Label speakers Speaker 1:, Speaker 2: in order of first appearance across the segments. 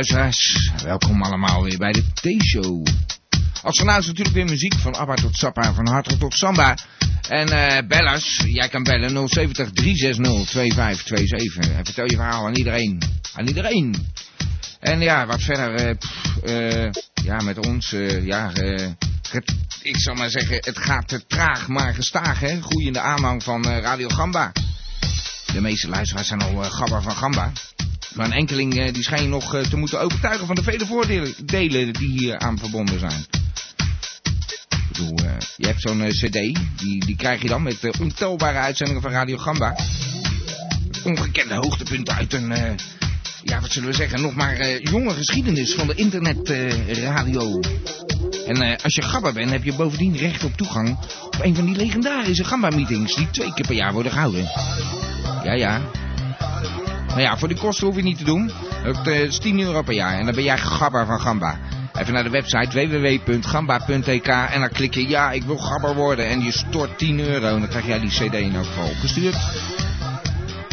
Speaker 1: luisteraars, welkom allemaal weer bij de T-show. Als vanavond natuurlijk weer muziek van ABBA tot Sappa, van Hartog tot Samba. En eh bellers, jij kan bellen 070 360 2527. En vertel je verhaal aan iedereen. Aan iedereen. En ja, wat verder, eh, eh, ja, met ons, ja, ik zal maar zeggen, het gaat te traag, maar gestaag, hè. Groeiende aanhang van Radio Gamba. De meeste luisteraars zijn al gabber van Gamba. Maar een enkeling eh, die schijnt nog eh, te moeten overtuigen van de vele voordelen delen die hier aan verbonden zijn. Eh, je hebt zo'n cd, die, die krijg je dan met ontelbare uitzendingen van Radio Gamba. Ongekende hoogtepunten uit een, ja wat zullen we zeggen, nog maar jonge geschiedenis van de internetradio. en als je Gamba bent, heb je bovendien recht op toegang op een van die legendarische Gamba-meetings die twee keer per jaar worden gehouden. Ja, ja. Nou ja, voor die kosten hoef je niet te doen. Het eh, is 10 euro per jaar en dan ben jij gabber van Gamba. Even naar de website www.gamba.tk en dan klik je ja, ik wil gabber worden. En je stort 10 euro en dan krijg jij die cd in elk geval opgestuurd.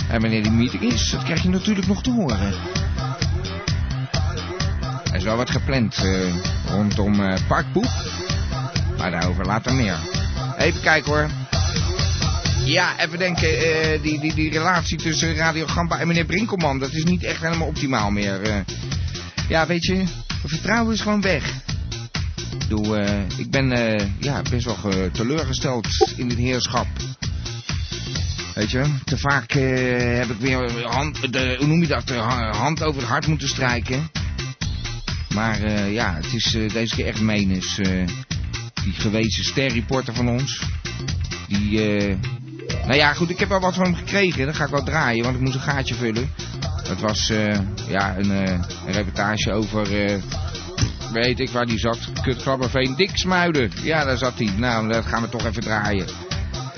Speaker 1: En wanneer die meeting is, dat krijg je natuurlijk nog te horen. Er is wel wat gepland eh, rondom eh Parkpoep. Maar daarover later meer. Even kijken hoor. Ja, even denken, eh, die, die, die relatie tussen Radio Gamba en meneer Brinkelman, dat is niet echt helemaal optimaal meer. eh. ja, weet je, vertrouwen is gewoon weg. Ik bedoel, eh, ik ben ja, best wel ge- teleurgesteld in dit heerschap. Weet je, te vaak heb ik weer hand, de, hoe noem je dat, hand over het hart moeten strijken. Maar ja, het is deze keer echt menens. die gewezen sterreporter van ons. Die, nou ja, goed, ik heb wel wat van hem gekregen. Dan ga ik wel draaien, want ik moest een gaatje vullen. Het was, eh, ja, een, eh, een reportage over, eh, weet ik waar die zat. Kutgrabberveen, Diksmuiden. Ja, daar zat hij. Nou, dat gaan we toch even draaien.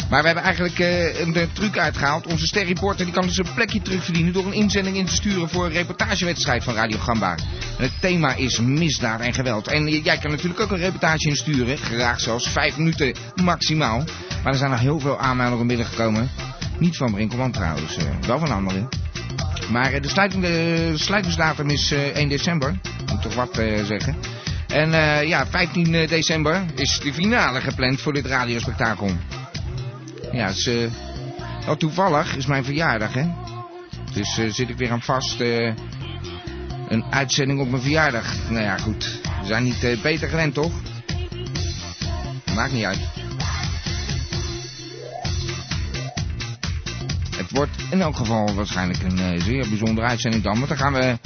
Speaker 1: Maar we hebben eigenlijk eh, een, een truc uitgehaald. Onze sterreporter die kan dus een plekje terugverdienen door een inzending in te sturen voor een reportagewedstrijd van Radio Gamba. En het thema is misdaad en geweld. En eh, jij kan natuurlijk ook een reportage insturen. Graag zelfs vijf minuten maximaal. Maar er zijn nog heel veel aanmeldingen binnengekomen. Niet van Brinkelman trouwens, eh, wel van anderen. Maar eh, de, de sluitingsdatum is eh, 1 december. Moet toch wat eh, zeggen. En eh, ja, 15 december is de finale gepland voor dit radiospectakel. Ja, het is eh, wel toevallig, is mijn verjaardag, hè. Dus eh, zit ik weer aan vast. eh, een uitzending op mijn verjaardag. Nou ja, goed. We zijn niet beter gewend, toch? Maakt niet uit. Het wordt in elk geval waarschijnlijk een zeer bijzondere uitzending dan. Want dan gaan we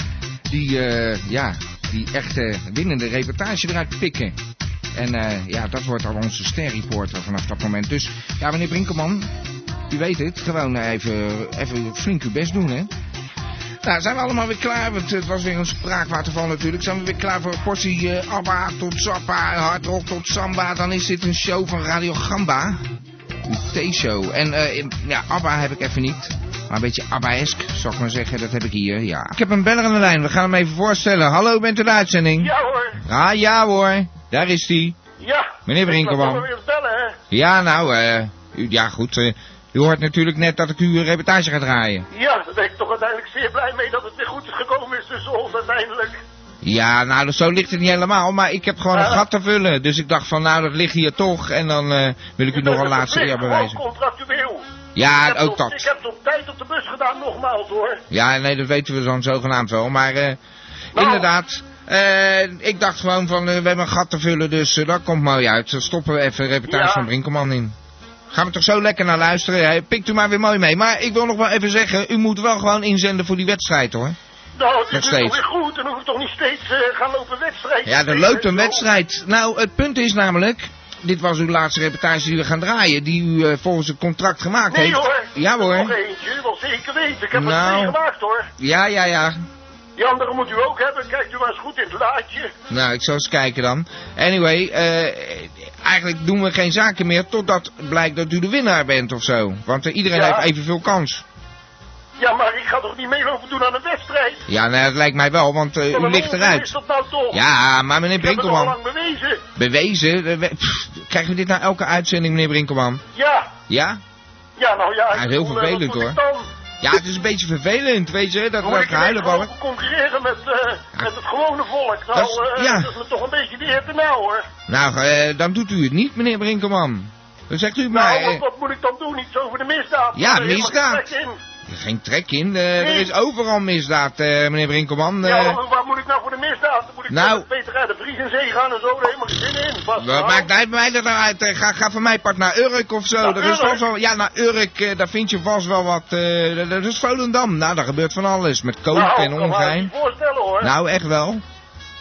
Speaker 1: die, ja, die echte winnende reportage eruit pikken. En eh, ja, dat wordt al onze sterreporter vanaf dat moment. Dus ja, meneer Brinkelman, u weet het, gewoon even, even flink uw best doen, hè. Nou, zijn we allemaal weer klaar? Want het was weer een spraakwaterval natuurlijk. Zijn we weer klaar voor een portie eh, ABBA tot Zappa, hardrock tot Samba. Dan is dit een show van Radio Gamba. Een T-show. En eh, in- ja, ABBA heb ik even niet. Maar een beetje ABBA-esk, zou ik maar zeggen. Dat heb ik hier, ja. Ik heb een beller aan de lijn. We gaan hem even voorstellen. Hallo, bent u de uitzending?
Speaker 2: Ja hoor,
Speaker 1: Ah, ja hoor. Daar is hij.
Speaker 2: ja.
Speaker 1: Meneer Brinkelman.
Speaker 2: Ik weer bellen, hè.
Speaker 1: Ja, nou, eh, ja goed. eh, u hoort natuurlijk net dat ik u een reportage ga draaien.
Speaker 2: Ja, daar ben ik toch uiteindelijk zeer blij mee dat het weer goed gekomen is tussen ons uiteindelijk.
Speaker 1: Ja, nou, zo ligt het niet helemaal, maar ik heb gewoon een gat te vullen. Dus ik dacht van, nou, dat ligt hier toch. En dan eh, wil ik u nog een laatste
Speaker 2: verplicht,
Speaker 1: eer bewijzen.
Speaker 2: Contractueel.
Speaker 1: Ja, ook
Speaker 2: op- Ik
Speaker 1: dat.
Speaker 2: heb het op tijd op de bus gedaan, nogmaals hoor.
Speaker 1: Ja, nee, dat weten we dan zogenaamd wel. Maar eh,
Speaker 2: Nou.
Speaker 1: inderdaad, ik dacht gewoon van, eh, we hebben een gat te vullen, dus eh, dat komt mooi uit. Dan stoppen we even reportage
Speaker 2: Ja.
Speaker 1: van Brinkelman in. Gaan we toch zo lekker naar luisteren. Hè? Pikt u maar weer mooi mee. Maar ik wil nog wel even zeggen, u moet wel gewoon inzenden voor die wedstrijd hoor.
Speaker 2: Nou, het
Speaker 1: Nog
Speaker 2: is toch weer goed. Dan hoef ik toch niet steeds eh, gaan lopen wedstrijden.
Speaker 1: Ja, er loopt een wedstrijd. Nou, het punt is namelijk, dit was uw laatste reportage die we gaan draaien, die u volgens het contract gemaakt
Speaker 2: Nee
Speaker 1: heeft.
Speaker 2: hoor,
Speaker 1: Ja
Speaker 3: Nog
Speaker 1: hoor.
Speaker 3: eentje, wel zeker weten. Ik heb
Speaker 1: Nou.
Speaker 3: het meegemaakt hoor.
Speaker 1: Ja, ja, ja.
Speaker 3: Die andere moet u ook hebben. Kijkt u maar eens goed in het laadje.
Speaker 1: Nou, ik zal eens kijken dan. Anyway, eh, eigenlijk doen we geen zaken meer totdat blijkt dat u de winnaar bent of zo. Want eh, iedereen
Speaker 3: Ja.
Speaker 1: heeft evenveel kans.
Speaker 3: Ja, maar ik ga toch niet meelopen doen aan een wedstrijd?
Speaker 1: Ja, nou, dat lijkt mij wel, want
Speaker 3: Wat
Speaker 1: u ligt eruit.
Speaker 3: is dat nou toch?
Speaker 1: Ja, maar meneer
Speaker 3: Ik heb het al
Speaker 1: Brinkelman,
Speaker 3: lang bewezen.
Speaker 1: bewezen? we- pff, krijgen we dit nou elke uitzending, meneer Brinkelman?
Speaker 3: Ja.
Speaker 1: Ja?
Speaker 3: Ja, nou ja.
Speaker 1: Ja, heel vervelend, hoor. Ja, het is een beetje vervelend, weet je, dat we
Speaker 3: ineens
Speaker 1: gehuilenballen.
Speaker 3: gewoon concurreren met, eh, met het gewone volk. Nou,
Speaker 1: Dat ja.
Speaker 3: dat is me toch een beetje de eer te nauw, hoor.
Speaker 1: Nou, eh, dan doet u het niet, meneer Brinkelman. Dan zegt u maar,
Speaker 3: Nou, wat, wat moet ik dan doen? Iets over de misdaad?
Speaker 1: Ja, misdaad.
Speaker 3: Geen trek in.
Speaker 1: geen trek in. eh, er is overal misdaad, eh, meneer Brinkelman.
Speaker 3: Ja,
Speaker 1: eh.
Speaker 3: waar moet ik nou voor de misdaad? Dan moet ik
Speaker 1: Nou.
Speaker 3: Peter uit de Vries in zee gaan en zo, daar helemaal geen zin in. Pas
Speaker 1: Wat
Speaker 3: nou.
Speaker 1: maakt mij, mij dat nou uit? Ga, ga van mij part naar Urk of zo.
Speaker 3: Naar
Speaker 1: er is vast wel, ja, naar Urk, eh, daar vind je vast wel wat. eh, dat- is Volendam. Nou, daar gebeurt van alles. Met kook
Speaker 3: nou,
Speaker 1: en
Speaker 3: kan me
Speaker 1: ongein.
Speaker 3: niet voorstellen, hoor.
Speaker 1: Nou, echt wel.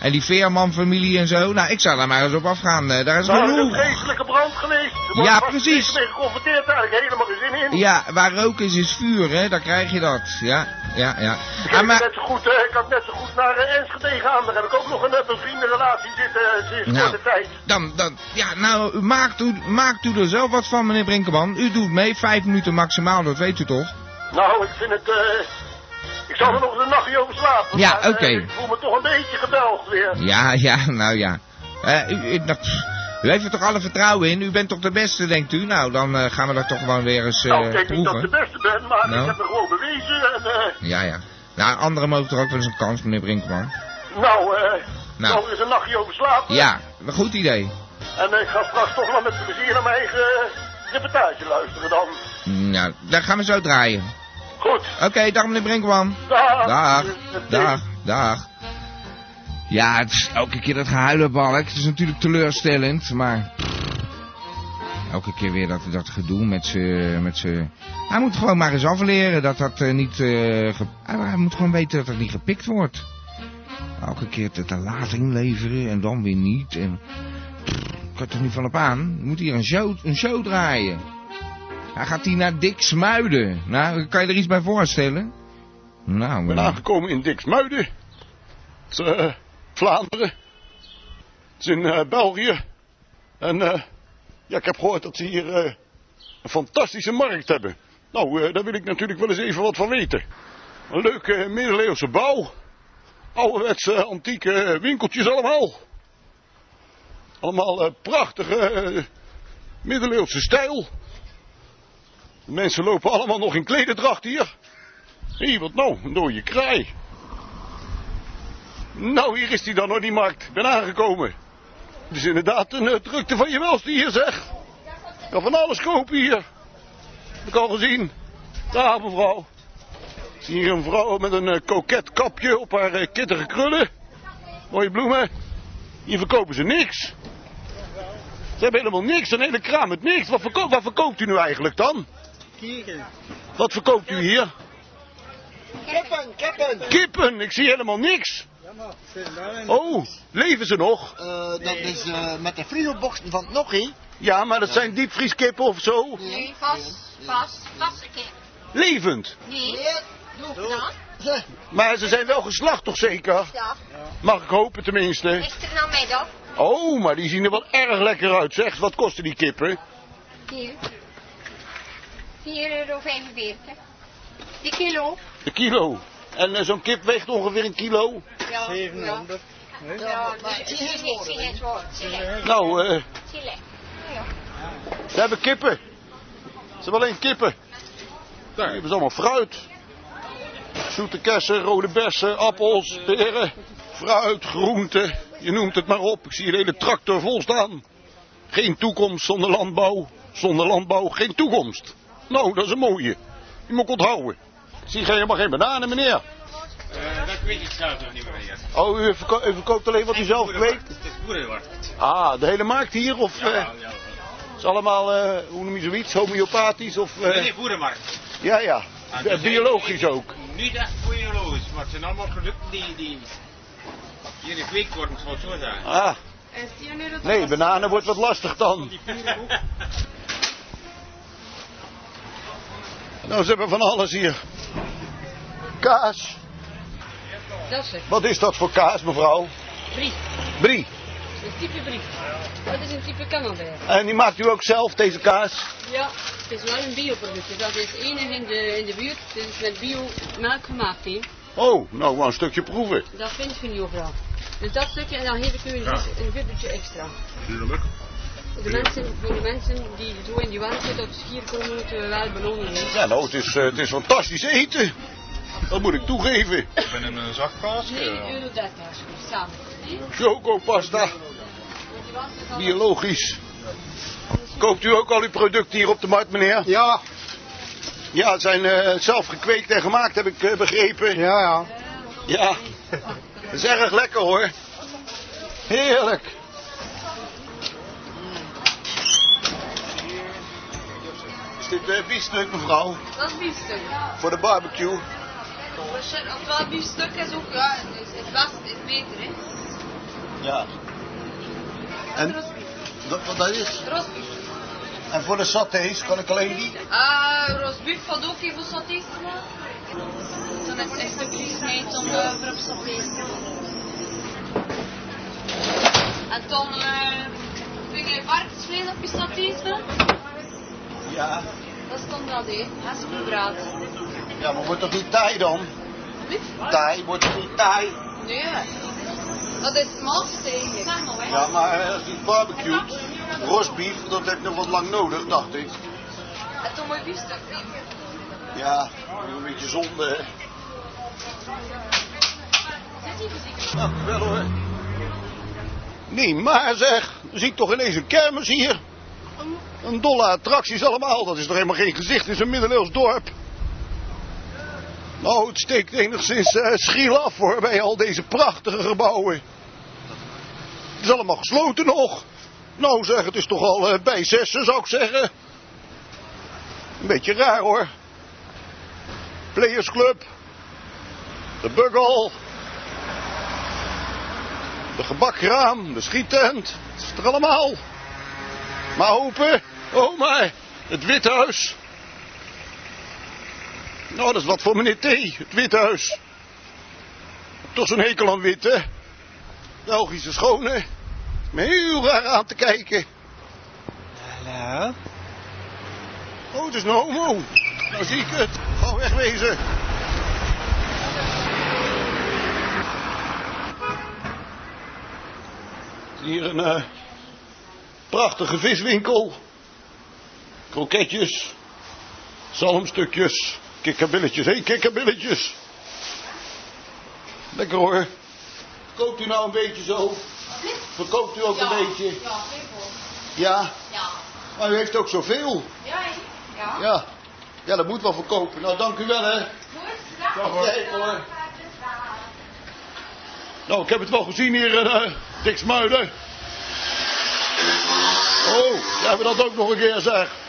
Speaker 1: En die Veerman-familie en zo. Nou, ik zou daar maar eens op afgaan. eh, daar is
Speaker 3: Nou, een vreselijke brand geweest. Er
Speaker 1: Ja, precies.
Speaker 3: mee geconfronteerd, daar ik helemaal geen zin in.
Speaker 1: Ja, waar rook is, is vuur, hè. Daar krijg je dat. Ja, ja, ja.
Speaker 3: Ik,
Speaker 1: Ah, maar,
Speaker 3: net zo goed, eh, ik kan net zo goed naar uh, Enschede gaan. Daar heb ik ook nog een, uh, vriendenrelatie zitten uh, sinds
Speaker 1: Nou.
Speaker 3: korte tijd.
Speaker 1: dan, dan, ja, nou, maakt u, maakt u er zelf wat van, meneer Brinkelman. U doet mee, vijf minuten maximaal, dat weet u toch?
Speaker 3: Nou, ik vind het... eh ik zal er nog een nachtje over slapen.
Speaker 1: Ja,
Speaker 3: maar, eh,
Speaker 1: oké.
Speaker 3: ik voel me toch een beetje gebeld weer.
Speaker 1: Ja, ja, nou ja. Eh, u, u, nou, pff, u heeft er toch alle vertrouwen in? U bent toch de beste, denkt u? Nou, dan eh, gaan we dat toch gewoon weer eens eh,
Speaker 3: nou, ik denk niet dat ik de beste ben, maar
Speaker 1: Nou.
Speaker 3: ik heb het gewoon bewezen. En,
Speaker 1: Ja, ja. Nou, anderen mogen toch ook wel eens een kans, meneer Brinkman?
Speaker 3: nou, eh
Speaker 1: Nou.
Speaker 3: zal er eens een nachtje over slapen.
Speaker 1: Ja, een goed idee.
Speaker 3: En ik ga straks toch wel met plezier naar mijn eigen reportage luisteren dan.
Speaker 1: Nou, daar gaan we zo draaien.
Speaker 3: Goed.
Speaker 1: Oké, dag meneer Brinkman.
Speaker 3: Dag.
Speaker 1: Dag, dag, dag. Ja, het is elke keer dat gehuilenbalk. Het is natuurlijk teleurstellend, maar... Elke keer weer dat, dat gedoe met z'n... Met hij moet gewoon maar eens afleren dat dat eh, niet... eh, ge- hij, moet gewoon weten dat dat niet gepikt wordt. Elke keer te, te laat inleveren en dan weer niet. En... Ik kan er niet van op aan? Je moet hier een show, een show draaien. Hij gaat hier naar Dick Smuiden. Nou, kan je er iets bij voorstellen? Nou,
Speaker 4: Ik ben
Speaker 1: eh,
Speaker 4: aangekomen in Diksmuiden. Het is eh, Vlaanderen. Het is in eh, België. En ja, ik heb gehoord dat ze hier een fantastische markt hebben. Nou, daar wil ik natuurlijk wel eens even wat van weten. Een leuke middeleeuwse bouw. Ouderwetse antieke winkeltjes allemaal. Allemaal prachtige middeleeuwse stijl. De mensen lopen allemaal nog in klederdracht hier. Hé, hey, wat nou? Een dode kraai. Nou, hier is hij dan hoor, die markt. Ik ben aangekomen. Het is inderdaad een eh, drukte van je welste hier, zeg. Ik kan van alles kopen hier. Heb ik al gezien. Daar, mevrouw. Ik zie hier een vrouw met een eh, koket kapje op haar uh, kittige krullen. Mooie bloemen. Hier verkopen ze niks. Ze hebben helemaal niks, een hele kraam met niks. Wat, wat verkoopt u nu eigenlijk dan? Wat verkoopt u hier?
Speaker 5: Kippen, kippen.
Speaker 4: Kippen, ik zie helemaal niks. Oh, leven ze nog?
Speaker 5: Eh, dat is eh, met de frigoboxen van het.
Speaker 4: Ja, maar dat zijn diepvrieskippen of zo.
Speaker 6: Nee, vast, vast, vaste kip.
Speaker 4: Levend.
Speaker 6: Nee, doe dan.
Speaker 4: Maar ze zijn wel geslacht toch zeker?
Speaker 6: Ja,
Speaker 4: Mag ik hopen tenminste.
Speaker 6: is er nou mee dan?
Speaker 4: Oh, maar die zien er wel erg lekker uit zeg. Wat kosten die kippen?
Speaker 6: Hier. 4,45 euro. Die kilo?
Speaker 4: De kilo. En eh, zo'n kip weegt ongeveer een kilo.
Speaker 6: Ja. 700. Ja,
Speaker 5: maar.
Speaker 6: Zie je,
Speaker 4: Nou, eh.
Speaker 6: Ja.
Speaker 4: ze hebben kippen. Ze hebben alleen kippen. Daar hebben ze allemaal fruit. Zoete kersen, rode bessen, appels, peren, fruit, groenten. Je noemt het maar op. Ik zie een hele tractor vol staan. Geen toekomst zonder landbouw. Zonder landbouw geen toekomst. Nou, dat is een mooie. Die moet ik onthouden. Ik zie geen- helemaal geen bananen, meneer.
Speaker 7: Eh, dat weet ik zelf nog niet meer.
Speaker 4: Oh, u, verko- u verkoopt alleen wat u zelf kweekt?
Speaker 7: Het is boerenmarkt.
Speaker 4: Ah, de hele markt hier? Of
Speaker 7: Ja,
Speaker 4: eh,
Speaker 7: ja, ja.
Speaker 4: het is allemaal, eh, hoe noem je zoiets, homeopathisch? Of, eh,
Speaker 7: Nee, boerenmarkt.
Speaker 4: Ja, ja.
Speaker 7: Ah, dus
Speaker 4: biologisch ook.
Speaker 7: Niet echt biologisch, maar het zijn allemaal producten die, die hier gekweekt worden, zal ik zo zeggen.
Speaker 4: Ah, nee, bananen wordt wat lastig dan. Nou, ze hebben van alles hier. Kaas.
Speaker 5: Dat is het.
Speaker 4: Wat is dat voor kaas, mevrouw?
Speaker 5: Brie.
Speaker 4: Brie.
Speaker 5: Een type brie. Dat is een type Camembert.
Speaker 4: En die maakt u ook zelf, deze kaas?
Speaker 5: Ja, het is wel een bioproduct. Dus dat is enig in de, in de buurt. Het is met biomelk gemaakt, hè.
Speaker 4: Oh, nou, wel een stukje proeven.
Speaker 5: Dat vindt u niet overal. Dus dat stukje, en dan geef ik u een, een gubbeltje extra. Voor de, mensen, voor de mensen die zo in die warmte zitten op de schier komen, moeten we wel belonen. hè.
Speaker 4: Ja, nou, het is, eh, het is fantastisch eten. Dat moet ik toegeven.
Speaker 8: Ik ben in een zakkaas.
Speaker 5: 9,30 euro samen.
Speaker 4: Chocopasta, biologisch. Koopt u ook al uw producten hier op de markt, meneer?
Speaker 9: Ja,
Speaker 4: Ja, het zijn eh, zelf gekweekt en gemaakt, heb ik eh, begrepen.
Speaker 9: ja, ja.
Speaker 4: Ja, dat is erg lekker hoor. Heerlijk. Is dit eh, biefstuk, mevrouw?
Speaker 5: Dat is biefstuk.
Speaker 4: Voor de barbecue?
Speaker 5: Oftewel biefstuk is ook, ja, het, is, het beste is beter, hè.
Speaker 4: Ja. En dat, wat dat is?
Speaker 5: Rosbief.
Speaker 4: En voor de satés kan ik alleen die?
Speaker 5: Ah, rosbief valt ook even satés te maken. Dan heb je stukjes gesneden om uh, voor op satés te. En dan uh, kun je varkensvlees op je satés doen.
Speaker 4: Ja.
Speaker 5: Dat dan dat, hè. Hespenbraad.
Speaker 4: Ja, maar wordt dat niet taai dan? Taai, wordt het niet taai?
Speaker 5: Nee. Dat is malsteeg.
Speaker 4: Ja, maar eh, als die barbecued, rosbief, dat heeft nog wat lang nodig, dacht ik.
Speaker 5: En toen mooi biefstuk.
Speaker 4: Ja, een beetje zonde, hè. Nou, wel hoor. Nee, maar zeg, zie ik toch ineens een kermis hier? Een dolle attracties allemaal, dat is toch helemaal geen gezicht in zo'n middeleeuws dorp? Nou, het steekt enigszins eh, schiel af hoor, bij al deze prachtige gebouwen. Het is allemaal gesloten nog. Nou zeg, het is toch al eh, bij zessen zou ik zeggen. Een beetje raar hoor. Players Club. De Buggle. De gebakkraam, de schiettent. Het is er allemaal. Maar open. Oh maar, het Withuis. Nou, dat is wat voor meneer T. Het Withuis. Toch zo'n hekel aan wit, hè? Belgische schone. Me heel raar aan te kijken.
Speaker 9: Hallo?
Speaker 4: Oh, het is een homo. Nou zie ik het. Ga wegwezen. Hier een eh, prachtige viswinkel. Kroketjes. Zalmstukjes. Kikkerbilletjes. Hé, kikkerbilletjes. Lekker hoor. Koopt u nou een beetje zo? Verkoopt u ook een beetje?
Speaker 5: Ja.
Speaker 4: Ja.
Speaker 5: Ja.
Speaker 4: Maar u heeft ook zoveel.
Speaker 5: Ja, ja.
Speaker 4: Ja. Ja, dat moet wel verkopen. Nou, dank u wel, hè.
Speaker 5: Goed, dag.
Speaker 4: Hoor. Hoor. Nou, ik heb het wel gezien hier in uh, Diksmuiden. Oh, hebben we dat ook nog een keer, zeg.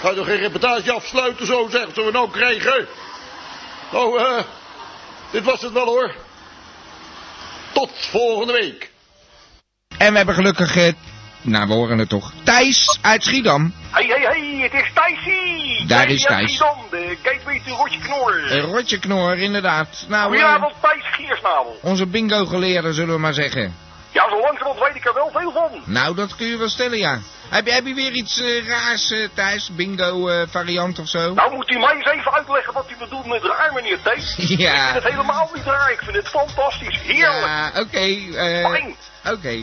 Speaker 4: Ga je toch geen reportage afsluiten zo, zeg, zullen we nou krijgen? Nou, eh, dit was het wel, hoor. Tot volgende week.
Speaker 1: En we hebben gelukkig, eh, nou we horen het toch, Thijs uit Schiedam.
Speaker 10: Hé, hé, hé, het is Thijsie.
Speaker 1: Daar is
Speaker 10: Thijs. Schiedam, de gateway rotje knor.
Speaker 1: Een rotje knor, inderdaad. Nou, eh,
Speaker 10: Goedenavond, Thijs Giersnavel.
Speaker 1: onze bingo geleerde, zullen we maar zeggen.
Speaker 10: Ja, zo langzamerhand weet ik er wel veel van.
Speaker 1: Nou, dat kun je wel stellen, ja. Heb je, heb je weer iets eh, raars, eh, Thijs? Bingo eh, variant of zo?
Speaker 10: Nou moet u mij eens even uitleggen wat u bedoelt met raar, meneer Thijs.
Speaker 1: Ja.
Speaker 10: Ik vind het helemaal niet raar, ik vind het fantastisch, heerlijk.
Speaker 1: Ja, oké.
Speaker 10: Fijn.
Speaker 1: oké.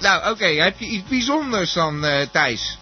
Speaker 1: Nou, oké. Heb je iets bijzonders dan, Thijs?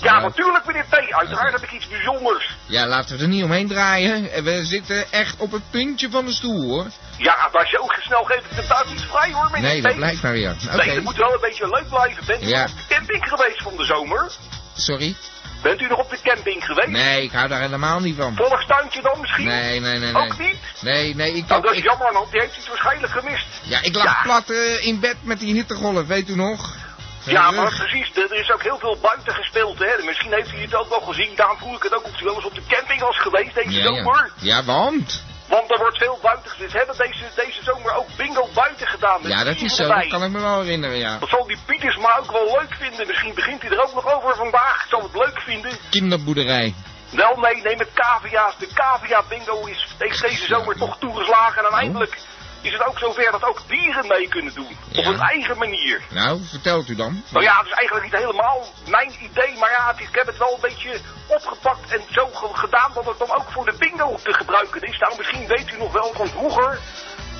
Speaker 10: Ja, natuurlijk meneer T, uiteraard heb ik iets bijzonders.
Speaker 1: Ja, laten we er niet omheen draaien. We zitten echt op het puntje van de stoel, hoor.
Speaker 10: Ja, je ook snel geeft ik de tijd niet vrij hoor, meneer
Speaker 1: Nee, dat blijkt maar, ja. Oké.
Speaker 10: Nee, het moet wel een beetje leuk blijven. Bent u
Speaker 1: Ja.
Speaker 10: op de camping geweest van de zomer?
Speaker 1: Sorry?
Speaker 10: Bent u nog op de camping geweest?
Speaker 1: Nee, ik hou daar helemaal niet van.
Speaker 10: Volkstuintje dan misschien?
Speaker 1: Nee, nee, nee, nee.
Speaker 10: Ook niet?
Speaker 1: Nee, nee, ik,
Speaker 10: Nou, dat is
Speaker 1: ik,
Speaker 10: jammer, want die heeft iets waarschijnlijk gemist.
Speaker 1: ja, ik lag
Speaker 10: Ja.
Speaker 1: plat eh, in bed met die hittegolf, weet u nog?
Speaker 10: Ja, maar precies, er is ook heel veel buiten gespeeld, hè. Misschien heeft u het ook wel gezien, daarom vroeg ik het ook of u wel eens op de camping was geweest deze
Speaker 1: ja,
Speaker 10: zomer.
Speaker 1: ja. ja, want?
Speaker 10: Want er wordt veel buiten gespeeld. Ze hebben deze, deze zomer ook bingo buiten gedaan. met
Speaker 1: Ja, dat is zo,
Speaker 10: erbij.
Speaker 1: dat kan ik me wel herinneren, ja.
Speaker 10: Dat zal die Pieters maar ook wel leuk vinden. Misschien begint hij er ook nog over vandaag. Ik zal het leuk vinden.
Speaker 1: Kinderboerderij.
Speaker 2: Wel, nee, nee, met cavia's. De cavia bingo is, deze zomer toch toegeslagen. En uiteindelijk is het ook zover dat ook dieren mee kunnen doen. Op hun eigen manier.
Speaker 1: Nou, vertelt u dan.
Speaker 2: Nou ja, het is eigenlijk niet helemaal mijn idee, maar ja, het is- ik heb het wel een beetje opgepakt en zo ge- gedaan dat het dan ook voor de bingo te gebruiken is. Nou, misschien weet u nog wel van vroeger.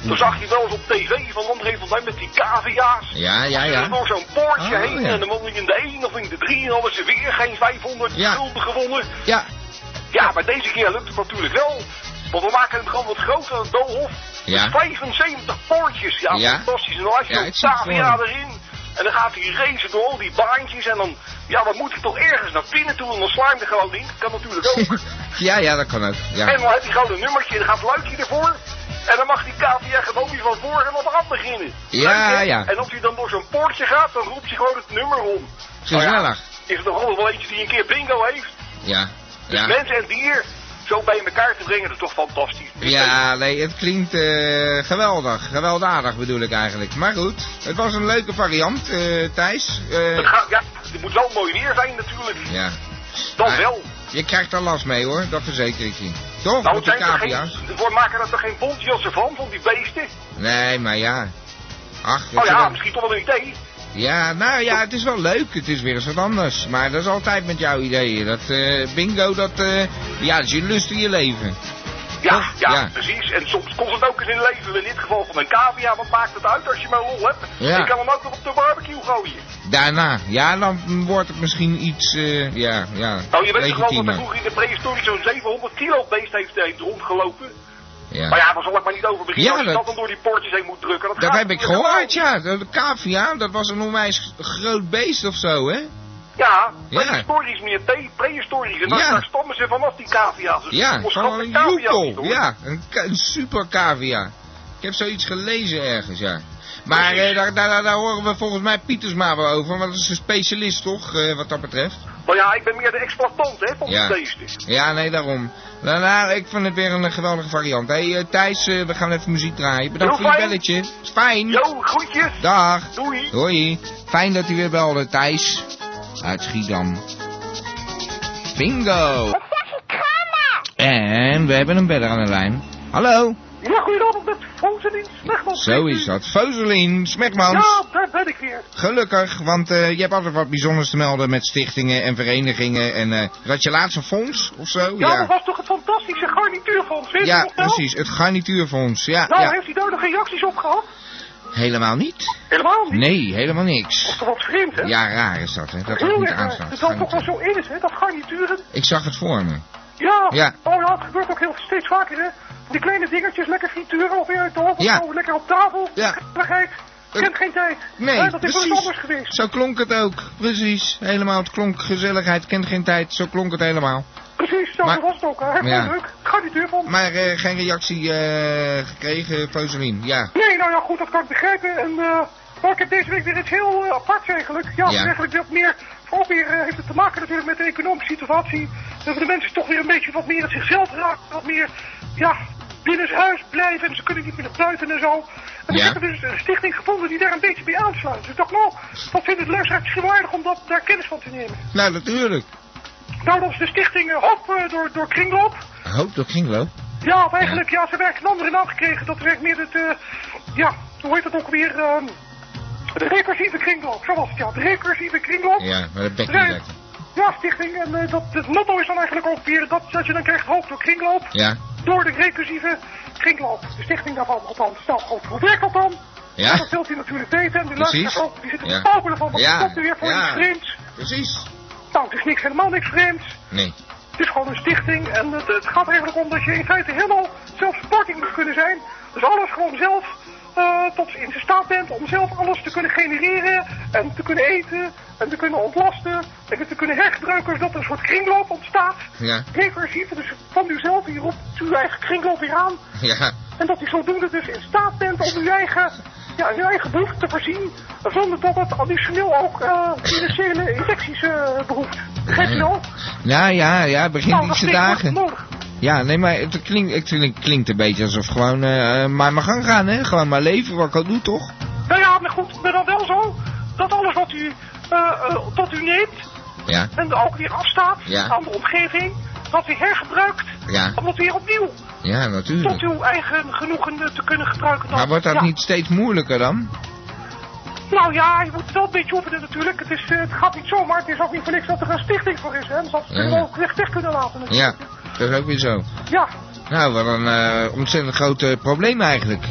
Speaker 2: Toen zag je wel eens op tv van André van Duin met die cavia's.
Speaker 1: Ja, ja,
Speaker 2: En
Speaker 1: ja.
Speaker 2: door zo'n poortje
Speaker 1: Oh,
Speaker 2: heen
Speaker 1: ja.
Speaker 2: en dan won je in de 1 of in de 3 en hadden ze weer geen 500
Speaker 1: Ja.
Speaker 2: gulden gewonnen.
Speaker 1: Ja,
Speaker 2: Ja, maar deze keer lukt het natuurlijk wel. Want we maken het gewoon wat groter doolhof.
Speaker 1: Ja.
Speaker 2: 75 poortjes. Ja,
Speaker 1: Ja.
Speaker 2: fantastisch. En dan had je
Speaker 1: Ja, het
Speaker 2: Tavia erin. En dan gaat hij racen door al die baantjes. En dan, ja, dan moet hij toch ergens naar binnen toe. En dan hem er gewoon in. Dat kan natuurlijk ook.
Speaker 1: ja, ja, dat kan ook.
Speaker 2: En
Speaker 1: Ja,
Speaker 2: dan heb je gewoon een nummertje. En dan gaat het luikje ervoor. En dan mag die KVA gewoon weer van voor en op af beginnen.
Speaker 1: Ja,
Speaker 2: Leuk,
Speaker 1: ja.
Speaker 2: En als hij dan door zo'n poortje gaat, dan roept hij gewoon het nummer om.
Speaker 1: gezellig.
Speaker 2: Is er toch altijd wel eentje die een keer bingo heeft?
Speaker 1: Ja,
Speaker 2: Dus
Speaker 1: ja.
Speaker 2: mensen en dier zo bij elkaar te brengen, dat is toch fantastisch.
Speaker 1: Ja, nee, het klinkt eh, geweldig. Gewelddadig bedoel ik eigenlijk. Maar goed, het was een leuke variant, eh, Thijs. Eh,
Speaker 2: Het, gaat, ja, het moet wel mooi weer zijn natuurlijk.
Speaker 1: ja.
Speaker 2: Dat
Speaker 1: Maar
Speaker 2: wel.
Speaker 1: Je krijgt er last mee hoor, dat verzeker ik je. Toch?
Speaker 2: Nou,
Speaker 1: Met de
Speaker 2: er
Speaker 1: cavia's?
Speaker 2: voor maken er toch geen bontjassen van, van die beesten?
Speaker 1: Nee, maar ja. Ach,
Speaker 2: Oh ja, misschien toch wel een idee.
Speaker 1: Ja, nou ja, het is wel leuk. Het is weer eens wat anders. Maar dat is altijd met jouw ideeën. Dat eh, bingo, dat, eh, ja, dat is je lust in je leven.
Speaker 2: Ja, ja,
Speaker 1: Ja.
Speaker 2: precies. En soms kost het ook eens in leven. In dit geval van een cavia, wat maakt het uit als je maar lol hebt?
Speaker 1: Ja.
Speaker 2: Je kan hem ook nog op de barbecue gooien.
Speaker 1: Daarna, ja, dan wordt het misschien iets, eh, ja, ja,
Speaker 2: Nou, je weet toch wel dat er vroeger in de prehistorie zo'n 700 kilo beest heeft, heeft rondgelopen?
Speaker 1: Ja.
Speaker 2: Maar ja, daar zal ik maar niet over beginnen
Speaker 1: Ja,
Speaker 2: als je
Speaker 1: dat-
Speaker 2: dat dan door die poortjes heen moet drukken. Dat,
Speaker 1: Dat heb ik gehoord, ja. De cavia, dat was een onwijs groot beest of zo, hè?
Speaker 2: Ja, prehistorisch meer, pre- prehistorisch. En
Speaker 1: Ja.
Speaker 2: daar stammen ze vanaf, die cavia's. Dus
Speaker 1: Ja, van een joekel. Ja, een, super cavia. Ik heb zoiets gelezen ergens, ja. Maar eh, daar, daar, daar, horen we volgens mij Pietersma wel over, want dat is een specialist toch, eh, wat dat betreft.
Speaker 2: Nou ja, ik ben meer de exploitant, hè, van
Speaker 1: Ja.
Speaker 2: beesten.
Speaker 1: Ja, nee, daarom. Nou, nou, ik vind het weer een geweldige variant. Hé, hey, eh, Thijs, eh, we gaan even muziek draaien. Bedankt voor je belletje. Is fijn.
Speaker 2: Yo, groetjes.
Speaker 1: Dag.
Speaker 2: Doei.
Speaker 1: Hoi. Fijn dat u weer belde, Thijs. Uit Schiedam. Bingo. En we hebben een beller aan de lijn. Hallo.
Speaker 2: Ja, goedenavond met Foselien Smegman.
Speaker 1: Zo is dat. Feuzelien Smekmans.
Speaker 2: Ja, daar ben ik weer.
Speaker 1: Gelukkig, want eh, je hebt altijd wat bijzonders te melden met stichtingen en verenigingen. En eh dat je laatst een fonds of zo?
Speaker 2: Ja, dat was toch het fantastische garnituurfonds, weet je
Speaker 1: Ja,
Speaker 2: nog wel?
Speaker 1: precies. Het garnituurfonds. Ja,
Speaker 2: Nou,
Speaker 1: ja.
Speaker 2: heeft hij daar nog reacties op gehad?
Speaker 1: Helemaal niet.
Speaker 2: Helemaal niet.
Speaker 1: Nee, helemaal niks.
Speaker 2: Toch wat vreemd, hè?
Speaker 1: Ja, raar is dat, hè. Dat dat
Speaker 2: Heel
Speaker 1: niet aanstaat.
Speaker 2: Het zal toch wel zo in is, hè, dat garnituren.
Speaker 1: Ik zag het voor me.
Speaker 2: Ja.
Speaker 1: Ja.
Speaker 2: Oh ja, het gebeurt ook heel steeds vaker, hè. Die kleine dingetjes, lekker frituren of weer uit de hoofd
Speaker 1: Ja.
Speaker 2: zo, lekker op tafel.
Speaker 1: Ja.
Speaker 2: Gezelligheid. Kent geen tijd.
Speaker 1: Nee,
Speaker 2: dat is
Speaker 1: precies.
Speaker 2: anders geweest.
Speaker 1: Zo klonk het ook. Precies. Helemaal. Het klonk gezelligheid. Kent geen tijd. Zo klonk het helemaal.
Speaker 2: Precies, zo
Speaker 1: Maar-
Speaker 2: was het ook. Heel
Speaker 1: Ja.
Speaker 2: leuk. Garnituurfonds.
Speaker 1: Maar eh, geen reactie eh, gekregen, Feuselien. Ja.
Speaker 2: Nee, nou ja, goed, dat kan ik begrijpen. En eh, maar ik heb deze week weer iets heel aparts eigenlijk. Ja,
Speaker 1: Ja.
Speaker 2: eigenlijk wat meer, ook weer heeft het te maken natuurlijk met de economische situatie. Dat de mensen toch weer een beetje wat meer in zichzelf raken. Wat meer, ja, binnenshuis blijven. En ze kunnen niet meer naar buiten en zo. En
Speaker 1: Ja.
Speaker 2: ik heb dus een stichting gevonden die daar een beetje bij aansluit. Dus ik dacht, nou, dat vindt het luisteraar misschien aardig om dat, daar kennis van te nemen.
Speaker 1: Nou, natuurlijk.
Speaker 2: Nou, dat is de stichting uh, Hop eh, door, door Kringloop.
Speaker 1: Hoop dat kringloop.
Speaker 2: Ja, of eigenlijk, ja, ze hebben eigenlijk een andere naam gekregen. Dat is eigenlijk meer het, eh, ja, hoe heet dat ook weer? ehm, de recursieve kringloop, zo was het, ja. De recursieve kringloop.
Speaker 1: Ja, maar dat niet
Speaker 2: Nee.
Speaker 1: lekker.
Speaker 2: Ja, stichting. En eh, dat, het motto is dan eigenlijk ook weer dat, dat je dan krijgt hoop door kringloop.
Speaker 1: Ja.
Speaker 2: Door de recursieve kringloop. De stichting daarvan, althans. Nou, goed, hoe werkt dat dan?
Speaker 1: Ja.
Speaker 2: Dat wilt u natuurlijk weten. En die luisteraars ook, die zitten
Speaker 1: Ja.
Speaker 2: te popelen van, wat
Speaker 1: Ja.
Speaker 2: komt er weer voor
Speaker 1: Ja.
Speaker 2: iets vreemds?
Speaker 1: Precies.
Speaker 2: Nou, het is niks, helemaal niks vreemds.
Speaker 1: Nee.
Speaker 2: Het is gewoon een stichting en het, het gaat eigenlijk om dat je in feite helemaal zelfsporting moet kunnen zijn. Dus alles gewoon zelf eh, tot in staat bent om zelf alles te kunnen genereren en te kunnen eten en te kunnen ontlasten en te kunnen hergebruiken zodat er een soort kringloop ontstaat.
Speaker 1: Ja.
Speaker 2: Recursief, dus van uzelf, je roept uw eigen kringloop weer aan.
Speaker 1: Ja.
Speaker 2: En dat u zodoende dus in staat bent om uw eigen, ja, uw eigen behoefte te voorzien. Zonder dat het additioneel ook eh, financiële injecties eh behoeft. Begrijp je wel?
Speaker 1: Nou ja, ja, het begint
Speaker 2: Nou,
Speaker 1: dagen.
Speaker 2: nodig.
Speaker 1: Ja, nee, maar het klinkt, het klinkt, klinkt een beetje alsof gewoon eh, maar mijn gang gaan, hè. Gewoon maar leven wat ik al doe, toch?
Speaker 2: Nou ja, maar goed, maar dan wel zo dat alles wat u, eh, tot u neemt
Speaker 1: Ja.
Speaker 2: en ook weer afstaat
Speaker 1: Ja.
Speaker 2: aan de omgeving, dat weer hergebruikt,
Speaker 1: Ja,
Speaker 2: om dat weer opnieuw
Speaker 1: ja,
Speaker 2: tot
Speaker 1: natuurlijk.
Speaker 2: uw eigen genoegen te kunnen gebruiken. dan.
Speaker 1: Maar wordt dat
Speaker 2: Ja.
Speaker 1: niet steeds moeilijker dan?
Speaker 2: Nou ja, je moet het wel een beetje oefenen natuurlijk. Het, is, het gaat niet zomaar, het is ook niet voor niks dat er een stichting voor is. Hè? Dus dat
Speaker 1: Ja,
Speaker 2: we
Speaker 1: ja.
Speaker 2: ook weg, weg kunnen laten
Speaker 1: Ja,
Speaker 2: natuurlijk.
Speaker 1: Dat is ook weer zo.
Speaker 2: Ja,
Speaker 1: Nou, wat een eh, ontzettend groot eh, probleem eigenlijk.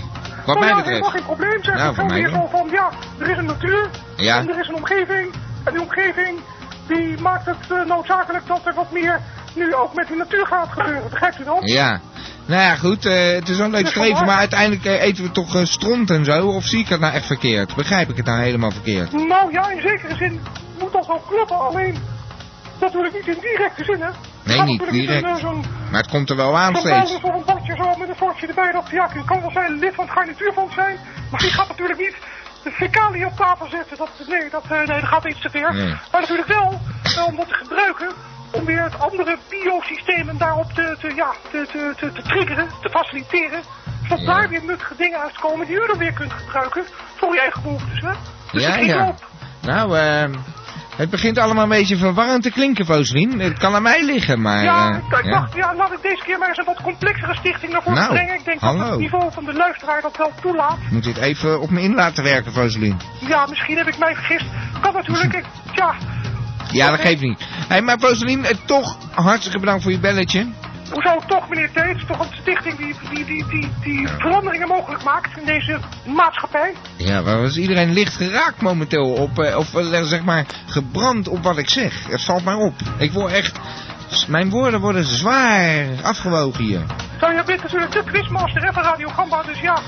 Speaker 1: Wat
Speaker 2: nou
Speaker 1: mij
Speaker 2: ja,
Speaker 1: betreft.
Speaker 2: helemaal geen probleem zeg.
Speaker 1: Nou,
Speaker 2: ik
Speaker 1: voor
Speaker 2: gewoon
Speaker 1: mij
Speaker 2: zo van, ja, er is een natuur
Speaker 1: Ja.
Speaker 2: en er is een omgeving. En die omgeving, die maakt het eh, noodzakelijk dat er wat meer nu ook met die natuur gaat gebeuren. Begrijpt u dan?
Speaker 1: Ja. Nou ja, goed, eh, het is wel een leuk streven, maar uiteindelijk eten we toch eh, stront en zo? Of zie ik het nou echt verkeerd? Begrijp ik het nou helemaal verkeerd?
Speaker 2: Nou ja, in zekere zin moet dat wel kloppen, alleen natuurlijk niet in directe zin, hè.
Speaker 1: Nee,
Speaker 2: Gaat
Speaker 1: niet direct. Maar het komt er wel aan steeds.
Speaker 2: of een bordje zo met een vorkje erbij. Dat, ja, je kan wel zijn lid van het garnituurfonds zijn. Maar die gaat natuurlijk niet de fecalie op tafel zetten. Dat, nee, dat, eh, nee, dat gaat iets te ver.
Speaker 1: Nee.
Speaker 2: Maar natuurlijk wel eh, om dat te gebruiken. Om weer het andere biosystemen daarop te, te, ja, te, te, te, te triggeren, te faciliteren. Zodat
Speaker 1: Ja.
Speaker 2: daar weer nuttige dingen uitkomen die u dan weer kunt gebruiken voor je eigen behoeftes. Hè? Dus
Speaker 1: Ja, ja.
Speaker 2: op.
Speaker 1: Nou, eh, het begint allemaal een beetje verwarrend te klinken, Foselien. Het kan aan mij liggen, maar...
Speaker 2: Ja,
Speaker 1: eh,
Speaker 2: ik, ik
Speaker 1: ja.
Speaker 2: dacht, ja, laat ik deze keer maar eens een wat complexere stichting naar voren
Speaker 1: Nou,
Speaker 2: brengen. Ik denk dat het niveau van de luisteraar dat wel toelaat.
Speaker 1: Moet dit even op me in laten werken, Foselien.
Speaker 2: Ja, misschien heb ik mij vergist. Kan natuurlijk. Ik, ja,
Speaker 1: Ja, dat geeft niet. Hé, hey, maar Foselien, eh, toch hartstikke bedankt voor je belletje.
Speaker 2: Hoezo toch, meneer T? Toch een stichting die, die, die, die, die veranderingen mogelijk maakt in deze maatschappij?
Speaker 1: Ja, maar was iedereen licht geraakt momenteel op, eh, of eh, zeg maar gebrand op wat ik zeg. Het valt mij op. Ik word echt, mijn woorden worden zwaar afgewogen hier.
Speaker 2: Zo, je bent natuurlijk de quizmaster hè, van Radio Gamba, dus ja,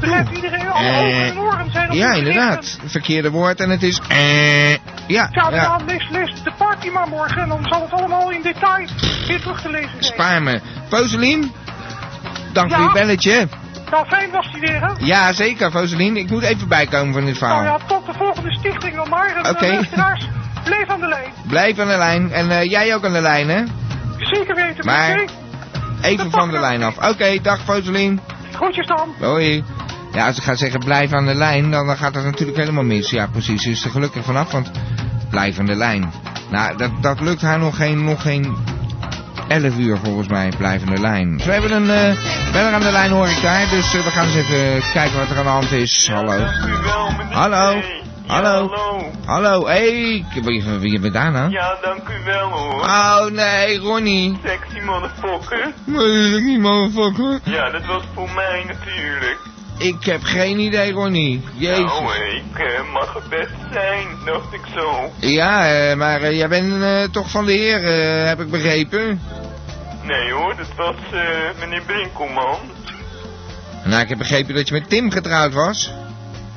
Speaker 2: begrijpt iedereen, alle
Speaker 1: Eh,
Speaker 2: ogen en oren zijn op
Speaker 1: Ja, inderdaad. Verkeerde woord en het is... eh, ja,
Speaker 2: Ja,
Speaker 1: ja.
Speaker 2: ja. lees, lees de party maar morgen en dan zal het allemaal in detail weer terug te lezen zijn.
Speaker 1: Spaar me. Foselien, dank
Speaker 2: Ja?
Speaker 1: voor je belletje.
Speaker 2: Nou, fijn was die weer, hè?
Speaker 1: Ja, zeker, Foselien. Ik moet even bijkomen van dit
Speaker 2: Nou
Speaker 1: verhaal.
Speaker 2: ja, tot de volgende stichting dan maar. En
Speaker 1: Oké.
Speaker 2: luisteraars, blijf aan de lijn.
Speaker 1: Blijf aan de lijn. En eh, jij ook aan de lijn, hè?
Speaker 2: Zeker weten,
Speaker 1: Maar-. Even van de lijn af. Oké, dag Foselien.
Speaker 2: Groetjes dan.
Speaker 1: Hoi. Ja, als ik ga zeggen blijf aan de lijn, dan, dan gaat dat natuurlijk helemaal mis. Ja, precies. Ze is er gelukkig vanaf, want blijf aan de lijn. Nou, dat, dat lukt haar nog geen, nog geen 11 uur volgens mij, blijf aan de lijn. Dus we hebben een uh, beller aan de lijn, hoor ik daar. Dus uh, we gaan eens even kijken wat er aan de hand is. Hallo. Hallo. Hallo.
Speaker 11: hallo.
Speaker 1: Hallo, hé. Hey. Wie, bent daar nou?
Speaker 11: Ja, dank u wel hoor.
Speaker 1: Oh nee, Ronnie.
Speaker 11: Sexy motherfucker.
Speaker 1: Niet motherfucker.
Speaker 11: Ja, dat was voor mij natuurlijk.
Speaker 1: Ik heb geen idee, Ronnie. Jezus.
Speaker 11: Nou, ik uh, mag het best zijn, dacht ik zo.
Speaker 1: Ja, uh, maar uh, jij bent uh, toch van de heer, heb ik begrepen.
Speaker 11: Nee hoor, dat was meneer Brinkelman.
Speaker 1: Nou, ik heb begrepen dat je met Tim getrouwd was.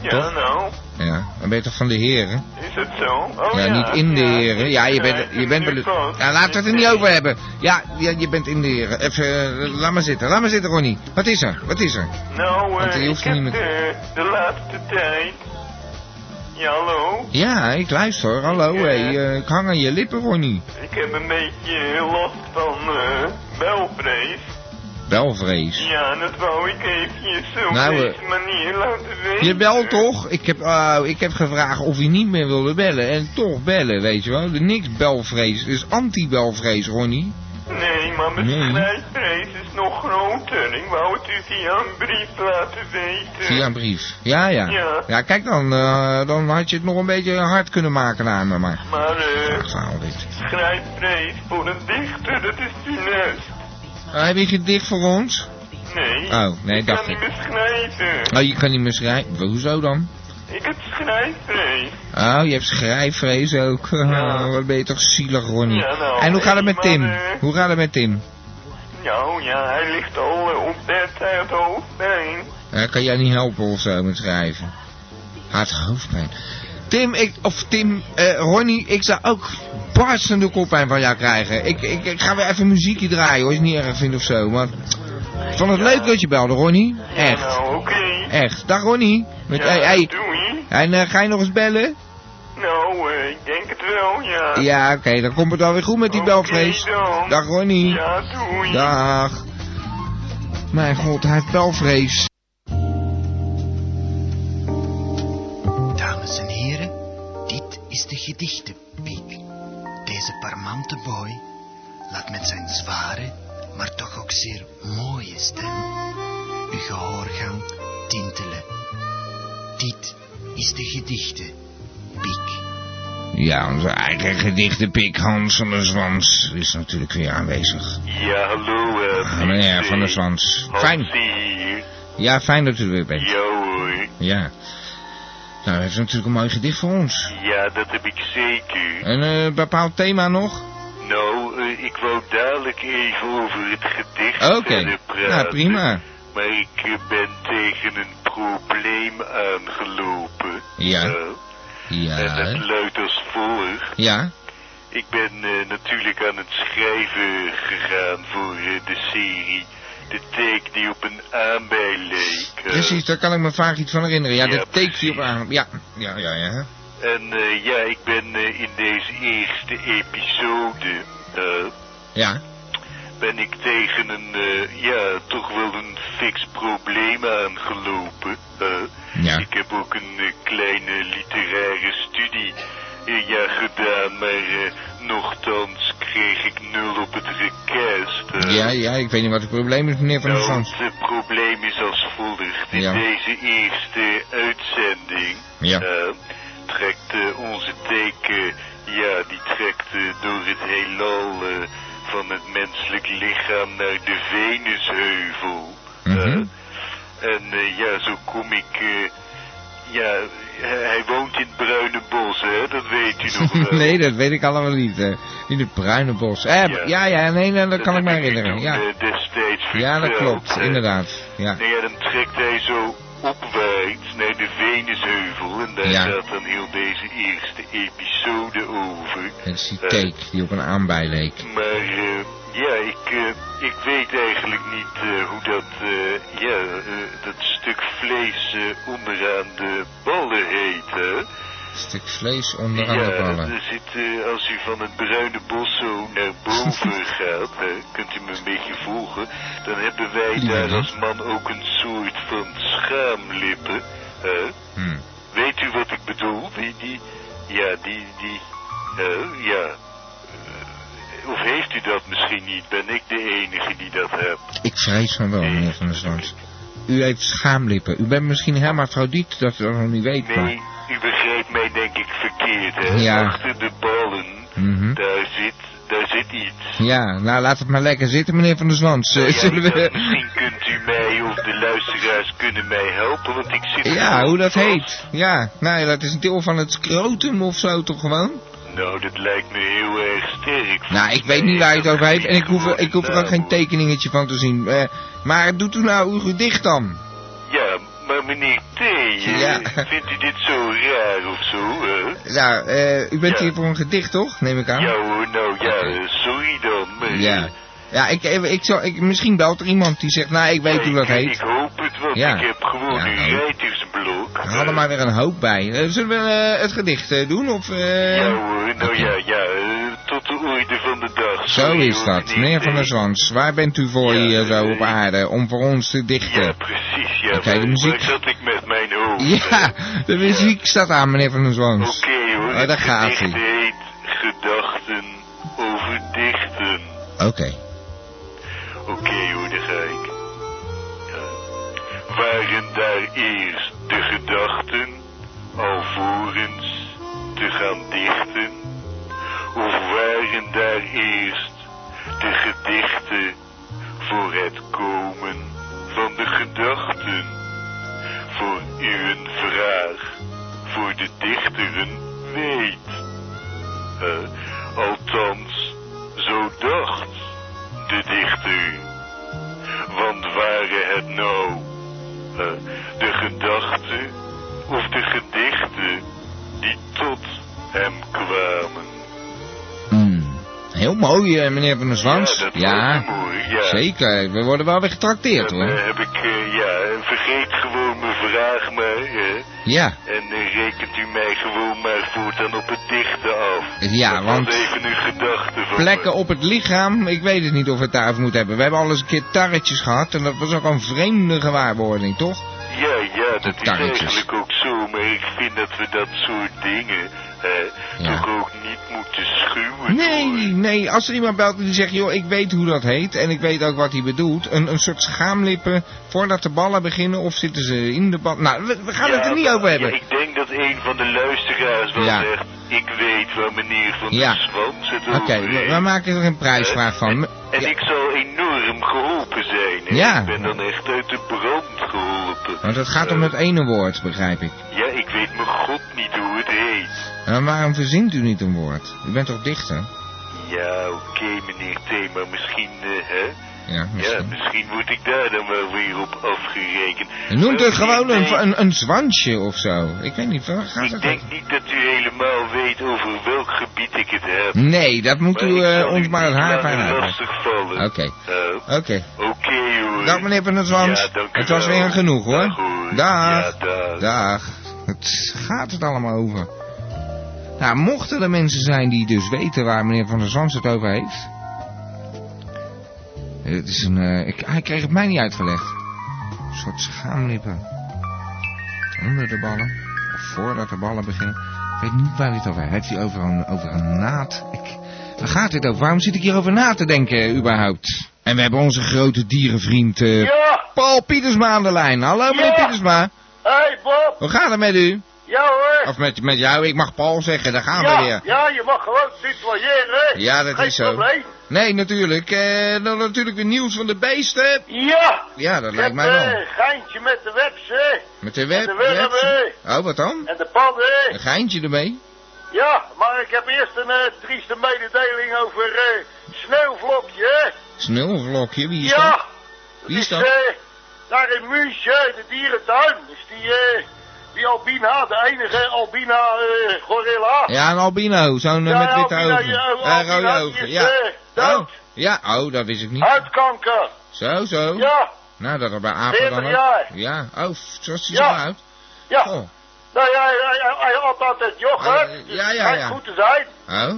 Speaker 11: Ja,
Speaker 1: toch?
Speaker 11: nou.
Speaker 1: Ja, dan ben je toch van de heren?
Speaker 11: Is het zo? Oh,
Speaker 1: ja,
Speaker 11: ja,
Speaker 1: niet in de heren. Ja, je bent, je bent. Ja, laten we het er niet over hebben. Ja, ja je bent in de heren. Even, uh, laat maar zitten. Laat maar zitten, Ronnie. Wat is er? Wat is er?
Speaker 11: Nou,
Speaker 1: Want je
Speaker 11: uh,
Speaker 1: hoeft niet met...
Speaker 11: de, de laatste tijd... Ja, hallo?
Speaker 1: Ja, ik luister. Hallo,
Speaker 11: ik,
Speaker 1: hey, uh, ik hang aan je lippen, Ronnie.
Speaker 11: Ik heb een beetje last van uh, belvrees.
Speaker 1: Belvrees?
Speaker 11: Ja, dat wou ik eventjes op
Speaker 1: nou,
Speaker 11: deze manier laten weten.
Speaker 1: Je belt toch? Ik heb, uh, ik heb gevraagd of hij niet meer wilde bellen. En toch bellen, weet je wel. Niks belvrees. Het is anti-belvrees, Ronnie.
Speaker 11: Nee, maar mijn
Speaker 1: nee.
Speaker 11: schrijfvrees is nog groter. Ik wou het u via een brief laten weten.
Speaker 1: Via een brief? Ja, ja.
Speaker 11: Ja,
Speaker 1: ja kijk dan. Uh, dan had je het nog een beetje hard kunnen maken naar me, maar...
Speaker 11: Maar, eh...
Speaker 1: Uh, dit.
Speaker 11: voor een dichter, dat is funest.
Speaker 1: Uh, heb je gedicht voor ons?
Speaker 11: Nee.
Speaker 1: Oh, nee,
Speaker 11: ik
Speaker 1: dacht
Speaker 11: kan
Speaker 1: ik.
Speaker 11: niet meer schrijven.
Speaker 1: Oh, je kan niet meer schrijven? Hoezo dan?
Speaker 11: Ik heb schrijfvrees.
Speaker 1: Oh, je hebt schrijfvrees ook.
Speaker 11: Ja.
Speaker 1: Wat ben je toch zielig, Ronnie.
Speaker 11: Ja, nou,
Speaker 1: en hoe gaat het met
Speaker 11: maar,
Speaker 1: Tim?
Speaker 11: Uh...
Speaker 1: Hoe gaat het met Tim?
Speaker 11: Nou ja, hij ligt al uh, op bed, hij had hoofdpijn.
Speaker 1: Uh, kan jij niet helpen of zo met schrijven? Hij had hoofdpijn. Tim, ik, of Tim, uh, Ronnie, ik zou ook barstende koppijn van jou krijgen. Ik, ik, ik ga weer even muziekje draaien hoor, als je het niet erg vindt of zo. Maar ik vond het
Speaker 11: ja.
Speaker 1: leuk dat je belde, Ronnie. Echt.
Speaker 11: Ja, nou, oké. Okay.
Speaker 1: Echt. Dag Ronnie. Met,
Speaker 11: ja,
Speaker 1: hey, hey.
Speaker 11: doei.
Speaker 1: En uh, ga je nog eens bellen?
Speaker 11: Nou, uh, ik denk het wel, ja.
Speaker 1: Ja, oké, okay, dan komt het wel weer goed met die
Speaker 11: okay,
Speaker 1: belvrees. Dag Ronnie.
Speaker 11: Ja, doei.
Speaker 1: Dag. Mijn god, hij heeft belvrees.
Speaker 12: Is de gedichtenpiek. Deze parmante boy laat met zijn zware, maar toch ook zeer mooie stem uw gehoorgang tintelen. Dit is de gedichte, Piek.
Speaker 1: Ja, onze eigen gedichtenpik Hans van der Zwans is natuurlijk weer aanwezig.
Speaker 13: Ja, hallo. eh,
Speaker 1: Ah, meneer van der Zwans. Fijn. Ja, fijn dat u er weer bent.
Speaker 13: Ja hoor.
Speaker 1: Ja. Nou, dat is natuurlijk een mooi gedicht voor ons.
Speaker 13: Ja, dat heb ik zeker.
Speaker 1: Een eh, bepaald thema nog?
Speaker 13: Nou, eh, ik wou dadelijk even over het gedicht
Speaker 1: Oké. Ja, prima.
Speaker 13: Maar ik eh, ben tegen een probleem aangelopen.
Speaker 1: Ja. Ja.
Speaker 13: En dat luidt als volgt.
Speaker 1: Ja.
Speaker 13: Ik ben natuurlijk aan het schrijven gegaan voor de serie De Take die op een aanbij leek. eh.
Speaker 1: Precies, daar kan ik me vaak iets van herinneren. Ja,
Speaker 13: Ja,
Speaker 1: de take die op aan. Ja, ja, ja, ja.
Speaker 13: En eh, ja, ik ben eh, in deze eerste episode...
Speaker 1: Ja.
Speaker 13: ben ik tegen een, ja, toch wel een fix probleem aangelopen.
Speaker 1: Ja.
Speaker 13: Ik heb ook een kleine literaire studie ja, gedaan, maar nochtans kreeg ik nul op het request.
Speaker 1: Ja, ja, ik weet niet wat het probleem is, meneer van der
Speaker 13: Nou, het eh, probleem is als volgt. In
Speaker 1: Ja.
Speaker 13: deze eerste uitzending
Speaker 1: Ja.
Speaker 13: eh, trekt eh, onze teken, ja, die trekt door het heelal van het menselijk lichaam naar de Venusheuvel. Eh, en ja, zo kom ik, ja, hij hij woont in het Bruine Bos, hè, dat weet u nog wel.
Speaker 1: nee, dat weet ik allemaal niet. eh. in het bruine bos. Eh,
Speaker 13: Ja.
Speaker 1: ja, ja, nee, nee, dat kan ik me herinneren. Ja.
Speaker 13: eh, destijds
Speaker 1: ja, dat klopt,
Speaker 13: hè.
Speaker 1: inderdaad. Ja.
Speaker 13: Ja, dan trekt hij zo opwaarts naar de Venusheuvel. En daar
Speaker 1: Ja.
Speaker 13: gaat dan heel deze eerste episode over.
Speaker 1: Die
Speaker 13: Eh,
Speaker 1: take die op een aanbij leek.
Speaker 13: Maar eh, ja, ik, eh, ik weet eigenlijk niet hoe dat, ja, dat stuk vlees onderaan de ballen heet, hè?
Speaker 1: Stuk vlees onderaan de
Speaker 13: ja,
Speaker 1: ballen.
Speaker 13: er zit, als u van het bruine bos zo naar boven gaat, hè, kunt u me een beetje volgen, dan hebben wij daar als man ook een soort van schaamlippen. Hè?
Speaker 1: Hm.
Speaker 13: Weet u wat ik bedoel? Die, die, ja, die, die, hè, ja. Eh, of heeft u dat misschien niet? Ben ik de enige die dat hebt?
Speaker 1: Ik vrees van wel, meneer van der Zwans. U heeft schaamlippen. U bent misschien hermafrodiet, dat u dat nog niet weet, maar...
Speaker 13: Nee, u begrijpt mij denk ik verkeerd, hè?
Speaker 1: Ja.
Speaker 13: Achter de ballen,
Speaker 1: Mhm.
Speaker 13: daar zit, daar zit iets.
Speaker 1: Ja, nou laat het maar lekker zitten, meneer van der Zwans. Eh,
Speaker 13: Ja,
Speaker 1: we...
Speaker 13: Misschien kunnen mij helpen, want ik zit...
Speaker 1: Ja, hoe dat
Speaker 13: vast.
Speaker 1: heet. Ja, nou ja, dat is een deel van het scrotum of zo toch gewoon?
Speaker 13: Nou, dat lijkt me heel erg sterk.
Speaker 1: Nou, ik weet niet waar je het over heeft en ik hoef, er- ik hoef er ook geen tekeningetje van te zien. Eh, maar doet u nou uw gedicht dan?
Speaker 13: Ja, maar meneer T, eh,
Speaker 1: Ja.
Speaker 13: vindt u dit zo raar of zo, hè?
Speaker 1: Nou, eh, u bent
Speaker 13: Ja.
Speaker 1: hier voor een gedicht toch, neem ik aan?
Speaker 13: Ja hoor, nou ja, sorry dan, maar...
Speaker 1: Ja. Ja, ik, ik, ik, zal, ik, misschien belt er iemand die zegt, nou, ik weet hoe dat heet.
Speaker 13: Ik hoop
Speaker 1: Ja.
Speaker 13: ik heb gewoon
Speaker 1: Ja,
Speaker 13: een
Speaker 1: nou.
Speaker 13: rijtersblok.
Speaker 1: We hadden maar weer een hoop bij. Eh, zullen we eh, het gedicht eh, doen? Of,
Speaker 13: Ja hoor, nou ja, ja, tot de orde van de dag.
Speaker 1: Zo is dat. Meneer van der. Zwans, waar bent u voor
Speaker 13: Ja,
Speaker 1: hier zo op aarde om voor ons te
Speaker 13: Ja,
Speaker 1: dichten?
Speaker 13: precies, ja.
Speaker 1: Oké, de muziek-
Speaker 13: zat ik met mijn hoofd?
Speaker 1: Ja, de muziek staat aan, meneer van der Zwans.
Speaker 13: Oké hoor,
Speaker 1: Oh, daar gaat hij.
Speaker 13: heet Gedachten over dichten.
Speaker 1: Oké
Speaker 13: alvorens te gaan dichten? Of waren daar eerst de gedichten voor het komen van de gedachten? Voor uw vraag, voor de dichteren weet. Eh, althans, zo dacht de dichter. Want waren het nou eh, de gedachten of de hem kwamen?
Speaker 1: Hmm. Heel mooi, eh, meneer van der Zwans.
Speaker 13: Ja, dat
Speaker 1: Ja,
Speaker 13: was mooi, ja.
Speaker 1: zeker. We worden wel weer getrakteerd, hoor.
Speaker 13: heb ik, eh, ja, vergeet gewoon mijn vraag maar, hè.
Speaker 1: Ja,
Speaker 13: En eh, rekent u mij gewoon maar voortaan op het dichten af.
Speaker 1: Ja,
Speaker 13: dat
Speaker 1: want
Speaker 13: even uw gedachte van
Speaker 1: plekken
Speaker 13: me.
Speaker 1: op het lichaam, ik weet het niet of we het daarover moeten hebben. We hebben al eens een keer tarretjes gehad en dat was ook een vreemde gewaarwording, toch?
Speaker 13: Ja, ja, dat is
Speaker 1: tarretjes.
Speaker 13: eigenlijk ook zo, maar ik vind dat we dat soort dingen
Speaker 1: Ja.
Speaker 13: toch ook niet moeten schuwen.
Speaker 1: Nee, nee, als er iemand belt die zegt, joh, ik weet hoe dat heet en ik weet ook wat hij bedoelt. Een, een soort schaamlippen voordat de ballen beginnen of zitten ze in de bal. Nou, we, we gaan het er niet over hebben.
Speaker 13: Ja, ik denk dat een van de luisteraars wel zegt, ik weet waar meneer van
Speaker 1: Ja.
Speaker 13: der Zwans het
Speaker 1: Oké,
Speaker 13: over
Speaker 1: we,
Speaker 13: heeft.
Speaker 1: we maken er een prijsvraag van.
Speaker 13: En ik zal enorm geholpen zijn. Hè? Ik ben dan echt uit de brand geholpen.
Speaker 1: Want het gaat om het ene woord, begrijp ik.
Speaker 13: Ja, ik weet mijn god niet hoe het heet.
Speaker 1: Maar waarom verzint u niet een woord? U bent toch dichter?
Speaker 13: Ja, oké meneer T, maar misschien, eh, hè?
Speaker 1: Ja,
Speaker 13: Ja,
Speaker 1: misschien.
Speaker 13: misschien word ik daar dan wel weer op afgerekend.
Speaker 1: Noemt het gewoon een, een, een zwansje of zo. Ik weet niet, waar gaat
Speaker 13: Ik
Speaker 1: het
Speaker 13: denk niet dat u helemaal weet over welk gebied ik het heb.
Speaker 1: Nee, dat moet
Speaker 13: Maar
Speaker 1: u eh, ons maar het haar
Speaker 13: lastig vallen.
Speaker 1: Oké, oké.
Speaker 13: Oké
Speaker 1: Dag meneer Van der Zwans.
Speaker 13: Ja, dank u
Speaker 1: het was
Speaker 13: wel.
Speaker 1: weer genoeg hoor.
Speaker 13: Dag.
Speaker 1: Dag.
Speaker 13: Ja, dag.
Speaker 1: Dag. Het gaat het allemaal over. Nou, mochten er mensen zijn die dus weten waar meneer Van der Zwans het over heeft. Het is een, eh, ik, hij kreeg het mij niet uitgelegd. Een soort schaamlippen. Onder de ballen. Of voordat de ballen beginnen. Ik weet niet waar het over heeft. Heeft hij over een, over een naad? Ik, waar gaat dit over? Waarom zit ik hierover na te denken überhaupt? En we hebben onze grote dierenvriend eh,
Speaker 3: Ja,
Speaker 1: Paul Pietersma aan de lijn. Hallo meneer
Speaker 3: Ja.
Speaker 1: Pietersma.
Speaker 3: hey Bob.
Speaker 1: Hoe gaat het met u?
Speaker 3: Ja hoor.
Speaker 1: Of met, met jou, ik mag Paul zeggen, daar gaan we weer.
Speaker 3: ja, je mag gewoon tutoyeren.
Speaker 1: Ja, dat
Speaker 3: Geen
Speaker 1: is zo.
Speaker 3: probleem.
Speaker 1: Nee, natuurlijk. Eh, dan natuurlijk weer nieuws van de beesten.
Speaker 3: Ja.
Speaker 1: Ja, dat
Speaker 3: Ik
Speaker 1: lijkt mij
Speaker 3: eh,
Speaker 1: wel.
Speaker 3: een geintje met de webse
Speaker 1: Met de web.
Speaker 3: de wurmen.
Speaker 1: web- Oh, wat dan?
Speaker 3: en de padden.
Speaker 1: Een geintje ermee?
Speaker 3: Ja, maar ik heb eerst een eh, trieste mededeling over eh Sneeuwvlokje.
Speaker 1: Snulvlokje, wie is
Speaker 3: ja.
Speaker 1: dat? Wie is dat?
Speaker 3: eh, daar in München, de dierentuin, is die, eh, die albina, de enige albina eh, gorilla.
Speaker 1: Ja, een albino, zo'n
Speaker 3: Ja,
Speaker 1: met witte ogen.
Speaker 3: ja,
Speaker 1: rode ogen, ja.
Speaker 3: dood.
Speaker 1: Oh, ja, oh, dat wist ik niet.
Speaker 3: Huidkanker.
Speaker 1: Zo, zo.
Speaker 3: Ja,
Speaker 1: Nou, dat er bij apen
Speaker 3: 40
Speaker 1: dan ook.
Speaker 3: jaar.
Speaker 1: Ja, oh, zoals
Speaker 3: Ja.
Speaker 1: zo uit.
Speaker 3: ja.
Speaker 1: Oh,
Speaker 3: Nou ja, hij, had altijd yoghurt.
Speaker 1: Eh,
Speaker 3: dus
Speaker 1: ja, ja,
Speaker 3: goed te zijn.
Speaker 1: oh.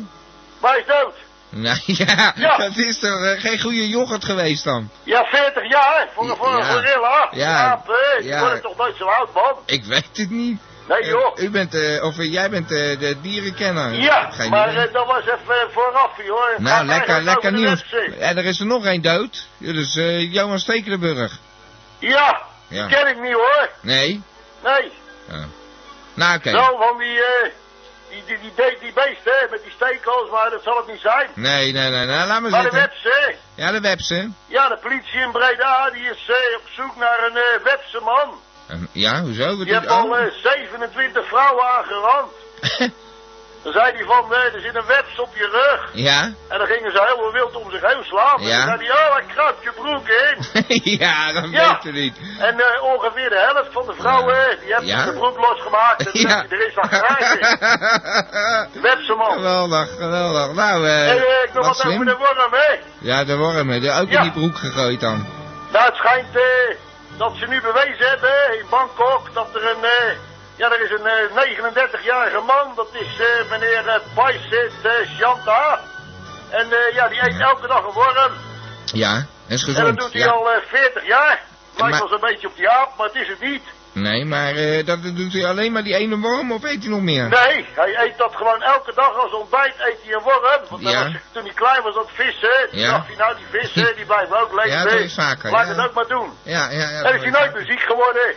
Speaker 3: Maar hij is dood.
Speaker 1: Nou ja,
Speaker 3: Ja.
Speaker 1: dat is toch eh, geen goede yoghurt geweest dan?
Speaker 3: Ja, 40 jaar voor, een- voor een gorilla.
Speaker 1: Ja. Ja.
Speaker 3: worden toch nooit zo oud, man?
Speaker 1: Ik weet het niet.
Speaker 3: Nee,
Speaker 1: Eh,
Speaker 3: joh.
Speaker 1: u bent, eh, of jij bent de dierenkenner. Ik
Speaker 3: Ja,
Speaker 1: geen
Speaker 3: maar dat was even vooraf, hoor. Het
Speaker 1: nou,
Speaker 3: gaat
Speaker 1: lekker, lekker nieuws. En er is er nog één dood. Dus eh, Johan Stekelenburg.
Speaker 3: Ja,
Speaker 1: Ja.
Speaker 3: die ken ik niet, hoor.
Speaker 1: Nee?
Speaker 3: Nee.
Speaker 1: Oh. Nou, oké.
Speaker 3: Wel van die, eh, die, die, die, be- die beesten, met die stekels, maar dat zal het niet zijn.
Speaker 1: Nee, nee, nee, nee, laat maar
Speaker 3: Maar de
Speaker 1: zitten.
Speaker 3: webse, hè.
Speaker 1: Ja, de webse.
Speaker 3: Ja, de politie in Breda, die is eh, op zoek naar een eh webse man.
Speaker 1: Ja, hoezo? Wat
Speaker 3: Die heeft al
Speaker 1: oh.
Speaker 3: eh, 27 vrouwen aangerand. Dan zei hij van, eh, er zit een webs op je rug.
Speaker 1: ja?
Speaker 3: En dan gingen ze heel wild om zich heen slaan. En
Speaker 1: Ja.
Speaker 3: dan zei hij, oh, ik kruip je broek in.
Speaker 1: ja, dat
Speaker 3: Ja.
Speaker 1: weet je niet.
Speaker 3: En eh, ongeveer de helft van de vrouwen,
Speaker 1: Ja.
Speaker 3: die hebben
Speaker 1: Ja.
Speaker 3: de broek losgemaakt. En
Speaker 1: Ja.
Speaker 3: er is wat geraakt. Webse man.
Speaker 1: geweldig, geweldig. Nou, eh,
Speaker 3: En eh, ik nog
Speaker 1: wat
Speaker 3: over de worm, hè.
Speaker 1: Ja, de wormen. De, ook in die broek gegooid dan.
Speaker 3: Nou, het schijnt eh, dat ze nu bewezen hebben in Bangkok dat er een... eh, ja, er is een eh, 39-jarige man, dat is eh, meneer uh, Paisit eh, Shanta. En eh, ja, die eet elke dag een worm.
Speaker 1: Ja, is
Speaker 3: En dat
Speaker 1: gezond.
Speaker 3: doet hij
Speaker 1: ja.
Speaker 3: al eh, 40 jaar. Lijkt
Speaker 1: Maar-
Speaker 3: wel zo'n beetje op die aap, maar het is het niet.
Speaker 1: Nee, maar eh, dat doet hij alleen maar die ene worm of eet hij nog meer?
Speaker 3: Nee, hij eet dat gewoon elke dag als ontbijt eet hij een worm. Want
Speaker 1: Ja.
Speaker 3: was, toen hij klein was, dat vissen. Toen
Speaker 1: Ja.
Speaker 3: dacht hij, nou die vissen, die blijven ook leven.
Speaker 1: Ja, dat is vaker,
Speaker 3: Laat het ook maar doen.
Speaker 1: Ja, ja, ja.
Speaker 3: en
Speaker 1: dat
Speaker 3: is hij nooit meer ziek geworden.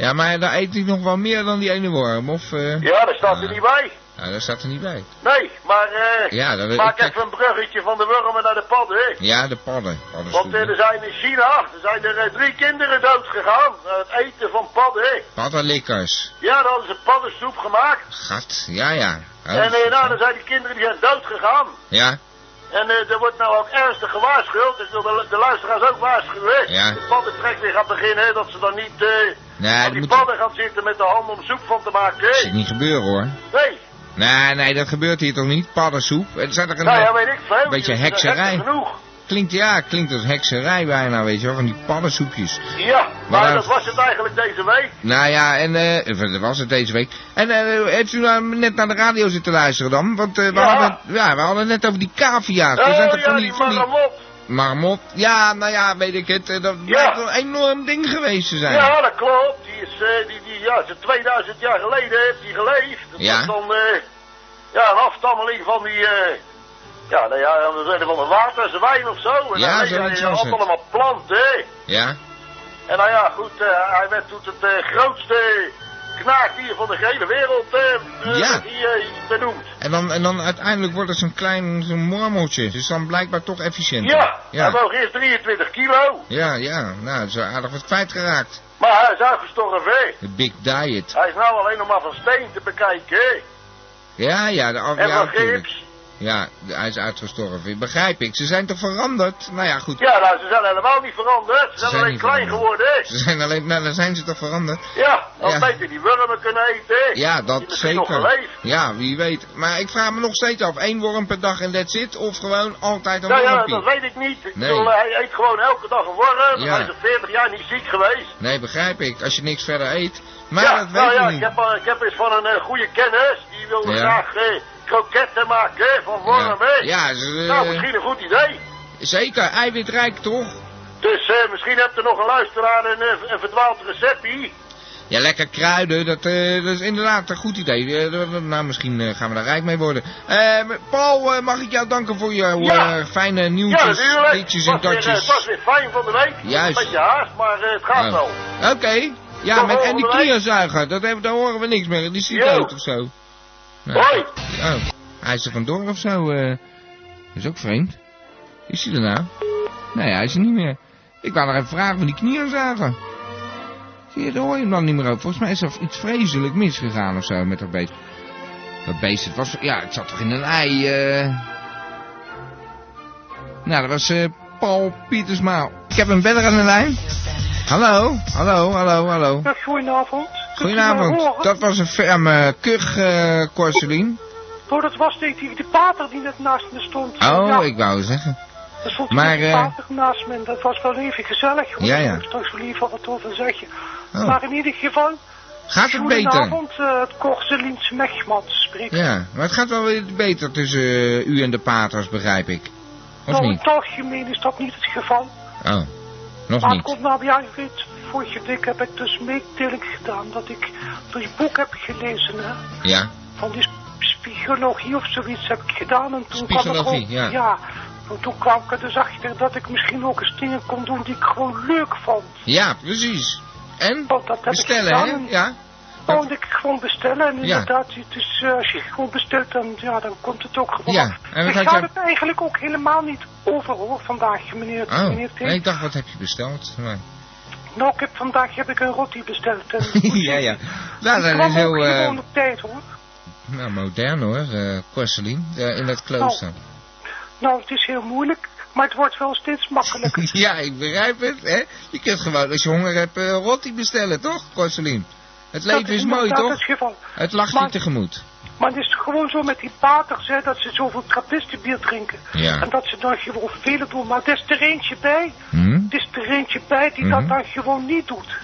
Speaker 1: Ja, maar dan eet hij nog wel meer dan die ene worm, of... eh
Speaker 3: Ja, daar staat er niet bij.
Speaker 1: Ja, daar staat er niet bij.
Speaker 3: Nee, maar eh
Speaker 1: Ja,
Speaker 3: maak
Speaker 1: ik.
Speaker 3: even een bruggetje van de wormen naar de padden. hè.
Speaker 1: Ja, de padden.
Speaker 3: Want eh, er zijn in China, er zijn er drie kinderen dood gegaan. aan het eten van padden. hè.
Speaker 1: Paddenlikkers.
Speaker 3: Ja, dan hadden ze paddensoep gemaakt.
Speaker 1: Gat, ja, ja. Oh,
Speaker 3: en nou, dan zijn die kinderen die zijn dood gegaan.
Speaker 1: Ja,
Speaker 3: En eh, er wordt nou ook ernstig gewaarschuwd. Wil de, de luisteraars ook waarschuwen.
Speaker 1: Ja.
Speaker 3: De paddentrek weer gaat beginnen. Dat ze dan niet
Speaker 1: nee,
Speaker 3: aan
Speaker 1: dat
Speaker 3: die
Speaker 1: moet
Speaker 3: padden gaan zitten met de handen om soep van te maken.
Speaker 1: dat niet gebeuren, hoor.
Speaker 3: Nee.
Speaker 1: Nee, nee, dat gebeurt hier toch niet? Paddensoep? Er staat er een,
Speaker 3: Nou ja, weet ik veel.
Speaker 1: beetje hekserij.
Speaker 3: genoeg.
Speaker 1: Klinkt, ja, klinkt als hekserij bijna, weet je wel, van die paddensoepjes.
Speaker 3: Ja, maar
Speaker 1: Maar-
Speaker 3: dat was het eigenlijk deze week.
Speaker 1: Nou ja, en eh, dat was het deze week. En eh, heeft u nou net naar de radio zitten luisteren dan? Want eh, we,
Speaker 3: Ja.
Speaker 1: hadden, ja, we hadden net over die cavia's.
Speaker 3: Oh
Speaker 1: zijn
Speaker 3: ja,
Speaker 1: van
Speaker 3: die
Speaker 1: die, van die
Speaker 3: marmot.
Speaker 1: marmot. Ja, nou ja, weet ik het. Dat blijkt wel een enorm ding geweest te zijn.
Speaker 3: Ja, dat klopt. Die is, die, die, ja, ze 2000 jaar geleden heeft die geleefd. Dat
Speaker 1: Ja.
Speaker 3: was dan, eh, ja, een afstammeling van die, ja, nou ja, we zijn van de waterzwijn of zo. En
Speaker 1: Ja,
Speaker 3: dan
Speaker 1: zoiets
Speaker 3: hij
Speaker 1: was het.
Speaker 3: allemaal planten.
Speaker 1: Ja?
Speaker 3: En nou ja, goed, eh, hij werd toen het eh, grootste knaagdier van de hele wereld eh,
Speaker 1: Ja.
Speaker 3: hij, eh, benoemd.
Speaker 1: En dan, en dan uiteindelijk wordt het zo'n klein zo'n mormeltje. Dus dan blijkbaar toch efficiënt.
Speaker 3: Ja, hij
Speaker 1: Ja.
Speaker 3: woog eerst 23 kilo,
Speaker 1: Ja, ja. Nou, zo aardig wat kwijtgeraakt.
Speaker 3: maar hij is uitgestorven.
Speaker 1: De big diet.
Speaker 3: Hij is nou alleen nog maar van steen te bekijken.
Speaker 1: Ja, ja, de,
Speaker 3: En
Speaker 1: Oh, ja,
Speaker 3: van gips.
Speaker 1: Ja, de- hij is uitgestorven. Begrijp ik. Ze zijn toch veranderd? Nou ja, goed.
Speaker 3: Ja, nou, ze zijn helemaal niet veranderd. Ze, zijn
Speaker 1: zijn
Speaker 3: alleen klein
Speaker 1: veranderd.
Speaker 3: geworden.
Speaker 1: Ze zijn alleen, nou, dan zijn ze toch veranderd?
Speaker 3: Ja, dan
Speaker 1: Ja.
Speaker 3: beter die wormen kunnen eten.
Speaker 1: Ja, dat zeker. Ja, wie weet. Maar ik vraag me nog steeds af. één worm per dag en that's it? Of gewoon altijd een
Speaker 3: Nou ja,
Speaker 1: wormpie?
Speaker 3: dat weet ik niet.
Speaker 1: Nee.
Speaker 3: bedoel, hij eet gewoon elke dag een worm.
Speaker 1: Ja.
Speaker 3: Hij is al 40 jaar niet ziek geweest.
Speaker 1: Nee, begrijp ik. Als je niks verder eet. Maar
Speaker 3: ja,
Speaker 1: dat
Speaker 3: nou
Speaker 1: weet
Speaker 3: ja,
Speaker 1: je
Speaker 3: ik
Speaker 1: niet.
Speaker 3: heb, eh, ik heb eens van een eh, goede kennis. Die wilde
Speaker 1: Ja.
Speaker 3: graag eh, kroketten maken hè, van wormen.
Speaker 1: Ja, ze-
Speaker 3: Nou, misschien een goed idee.
Speaker 1: zeker. Eiwitrijk, toch?
Speaker 3: Dus eh, misschien hebt er nog een luisteraar een, eh, een verdwaald receptje.
Speaker 1: Ja, lekker kruiden, dat, eh, dat is inderdaad een goed idee. Eh, dat- nou, misschien eh, gaan we daar rijk mee worden. Eh, Paul, eh, mag ik jou danken voor jouw
Speaker 3: Ja.
Speaker 1: eh, fijne
Speaker 3: Ja,
Speaker 1: nieuwtjes,
Speaker 3: natuurlijk.
Speaker 1: liedjes en
Speaker 3: eh,
Speaker 1: datjes.
Speaker 3: Het was weer fijn van de week.
Speaker 1: Juist.
Speaker 3: Een beetje haast, maar eh, het gaat wel.
Speaker 1: Oké. Ja, met, en die knierzuiger, dat hebben, daar horen we niks meer. Die ziet dood of zo. Nou,
Speaker 3: Hoi.
Speaker 1: Oh, hij is er vandoor of zo. eh. Dat is ook vreemd. Is hij er nou? Nee, hij is er niet meer. Ik wou nog even vragen van die knierzuiger. Zie je, daar hoor je hem dan niet meer over. Volgens mij is er iets vreselijk misgegaan of zo met dat beest. Dat beest, het was, ja, het zat toch in een ei, eh. Nou, dat was eh, Paul Pietersma. Ik heb een beller aan de lijn. Hallo, hallo, hallo, hallo.
Speaker 2: Ja, goedenavond.
Speaker 1: Goedenavond. Dat was een ferme kuch, eh Corselien.
Speaker 2: Oh, dat was die, die, die pater die net naast me stond.
Speaker 1: Oh,
Speaker 2: ja,
Speaker 1: ik wou zeggen.
Speaker 2: Er stond
Speaker 1: maar,
Speaker 2: een
Speaker 1: eh,
Speaker 2: pater naast me en dat was wel even gezellig. hoor.
Speaker 1: Ja, ja.
Speaker 2: Ik toch zo liever wat over zeggen.
Speaker 1: Oh.
Speaker 2: Maar in ieder geval...
Speaker 1: Gaat het beter?
Speaker 2: Goedenavond, eh, het Korseliens spreekt.
Speaker 1: Ja, maar het gaat wel weer beter tussen u en de paters, begrijp ik. Of
Speaker 2: nou, in
Speaker 1: niet?
Speaker 2: het algemeen is dat niet het geval.
Speaker 1: Oh, nog
Speaker 2: maar het
Speaker 1: niet.
Speaker 2: komt nou, ja, je weet, vorige week heb ik dus mededeling gedaan dat ik dat boek heb gelezen, hè.
Speaker 1: Ja,
Speaker 2: Van die spiegologie of zoiets heb ik gedaan. En toen kwam ik ook,
Speaker 1: ja.
Speaker 2: ja. En toen kwam ik er dus achter dat ik misschien ook eens dingen kon doen die ik gewoon leuk vond.
Speaker 1: ja, precies. En?
Speaker 2: Want dat heb
Speaker 1: Bestellen,
Speaker 2: ik gedaan.
Speaker 1: hè? Ja.
Speaker 2: Gewoon ik gewoon bestellen en
Speaker 1: Ja.
Speaker 2: inderdaad, het is, eh, als je gewoon bestelt, dan, ja, dan komt het ook gewoon
Speaker 1: Ja, en
Speaker 2: ik
Speaker 1: had
Speaker 2: ga
Speaker 1: je-
Speaker 2: het eigenlijk ook helemaal niet over hoor, vandaag, meneer,
Speaker 1: Oh,
Speaker 2: meneer
Speaker 1: nee, ik dacht, wat heb je besteld? Maar...
Speaker 2: Nou, ik heb, vandaag heb ik een rotti besteld. En,
Speaker 1: ja, ja. Nou,
Speaker 2: kwam
Speaker 1: is heel
Speaker 2: gewoon op tijd hoor.
Speaker 1: nou, modern hoor, eh, in dat klooster.
Speaker 2: Nou, het is heel moeilijk, maar het wordt wel steeds makkelijker.
Speaker 1: ja, ik begrijp het, hè. Je kunt gewoon, als je honger hebt, eh rotti bestellen, toch, Corselien? Het leven is mooi, toch?
Speaker 2: het
Speaker 1: lacht je
Speaker 2: Maar-
Speaker 1: tegemoet.
Speaker 2: Maar het is gewoon zo met die paters, hè, dat ze zoveel trappistenbier drinken.
Speaker 1: Ja.
Speaker 2: En dat ze dan gewoon velen doen. Maar er is er eentje bij,
Speaker 1: Hm?
Speaker 2: er is er eentje bij die
Speaker 1: Mhm.
Speaker 2: dat dan gewoon niet doet.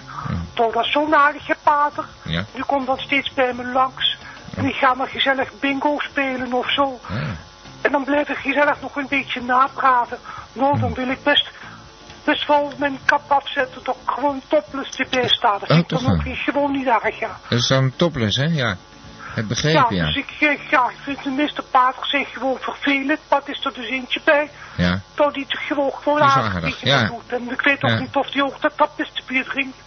Speaker 2: Toch, dat is zo'n aardige pater.
Speaker 1: Ja.
Speaker 2: Die komt dan steeds bij me langs. En die gaan dan gezellig bingo spelen of zo. En dan blijf ik gezellig nog een beetje napraten. Nou, dan wil ik best, best wel mijn kap afzetten dat ik gewoon topless erbij sta. Dat
Speaker 1: Oh,
Speaker 2: vind ik
Speaker 1: toch
Speaker 2: dan ook
Speaker 1: wel.
Speaker 2: weer gewoon niet erg, ja.
Speaker 1: Dat is dan topless, hè? Ja. Het begrepen,
Speaker 2: Ja,
Speaker 1: ja.
Speaker 2: dus ik, eh, ja, ik vind de meeste paters zijn gewoon vervelend. Maar het is er dus eentje bij.
Speaker 1: Ja.
Speaker 2: Dat die het gewoon, gewoon aardig
Speaker 1: ja.
Speaker 2: doet. En ik weet ook
Speaker 1: Ja.
Speaker 2: niet of die ook dat tappistenbier drinkt.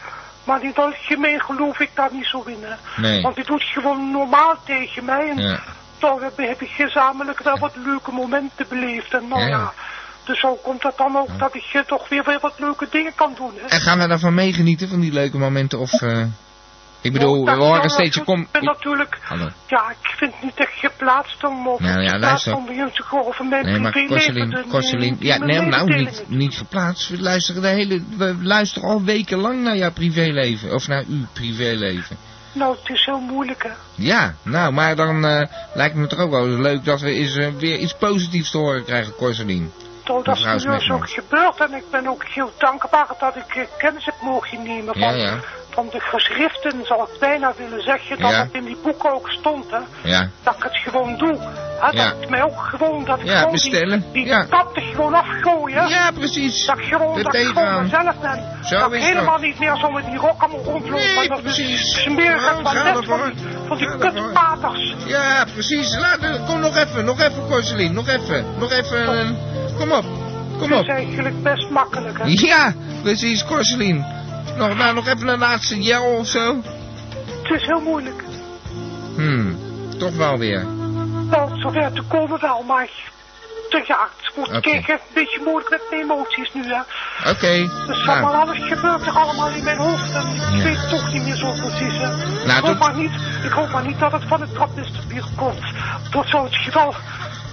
Speaker 2: Maar in het algemeen geloof ik daar niet zo in. Hè.
Speaker 1: Nee.
Speaker 2: Want die doet gewoon normaal tegen mij. En
Speaker 1: Ja.
Speaker 2: toch heb, heb ik gezamenlijk daar wat leuke momenten beleefd. En nou
Speaker 1: Ja.
Speaker 2: dus zo komt het dan ook dat ik eh, toch weer, weer wat leuke dingen kan doen. Hè.
Speaker 1: En gaan we daarvan meegenieten, van die leuke momenten? Of, eh ik bedoel,
Speaker 2: Nou,
Speaker 1: we horen steeds, je
Speaker 2: natuurlijk-
Speaker 1: komt...
Speaker 2: natuurlijk,
Speaker 1: Hallo.
Speaker 2: ja, ik vind het niet echt geplaatst om over
Speaker 1: Nou ja, luister.
Speaker 2: om bij jullie te horen over mijn
Speaker 1: Nee, maar Corselien,
Speaker 2: die-
Speaker 1: ja,
Speaker 2: die
Speaker 1: nee, nou niet, niet geplaatst. We luisteren de hele, we luisteren al wekenlang naar jouw privéleven, of naar uw privéleven.
Speaker 2: Nou, het is heel moeilijk, hè.
Speaker 1: Ja, nou, maar dan eh, lijkt me het toch ook wel leuk dat we eens, eh, weer iets positiefs te horen krijgen, Corselien.
Speaker 2: Nou, dat is nu ook gebeurd en ik ben ook heel dankbaar dat ik eh, kennis heb mogen nemen van,
Speaker 1: Ja, ja.
Speaker 2: Van de geschriften, zal ik bijna willen zeggen, dat
Speaker 1: Ja.
Speaker 2: het in die boeken ook stond, hè.
Speaker 1: Ja,
Speaker 2: Dat ik het gewoon doe. Hè,
Speaker 1: Ja.
Speaker 2: Dat is mij ook gewoon dat ik
Speaker 1: Ja,
Speaker 2: gewoon
Speaker 1: bestellen.
Speaker 2: die, die
Speaker 1: Ja.
Speaker 2: er gewoon afgooien.
Speaker 1: Ja, precies.
Speaker 2: Dat ik gewoon, dat ik gewoon mezelf ben.
Speaker 1: Zo
Speaker 2: dat ik helemaal
Speaker 1: dat.
Speaker 2: niet meer zo met die rok allemaal rondloop.
Speaker 1: Nee,
Speaker 2: maar dat is smerig
Speaker 1: Ja,
Speaker 2: van van die, kutpaters.
Speaker 1: Ja, precies. Laat, kom nog even, nog even, Corselien. Nog even, nog even. kom op, kom
Speaker 2: Dat
Speaker 1: op.
Speaker 2: is eigenlijk best makkelijk, hè.
Speaker 1: Ja, precies, Corselien. Nog, nou, nog even een laatste gel of zo.
Speaker 2: Het is heel moeilijk.
Speaker 1: Hmm, toch wel weer.
Speaker 2: Wel, zover te komen wel, maar... te- Ja, het wordt
Speaker 1: Oké.
Speaker 2: kijk, een beetje moeilijk met mijn emoties nu, hè.
Speaker 1: Oké,
Speaker 2: Dus
Speaker 1: nou,
Speaker 2: allemaal alles gebeurt er allemaal in mijn hoofd en ik
Speaker 1: Ja.
Speaker 2: weet het toch niet meer zo precies. Hè. ik,
Speaker 1: Nou,
Speaker 2: hoop
Speaker 1: tot-
Speaker 2: maar niet, ik hoop maar niet dat het van het trapmisterbier komt. Dat zou het geval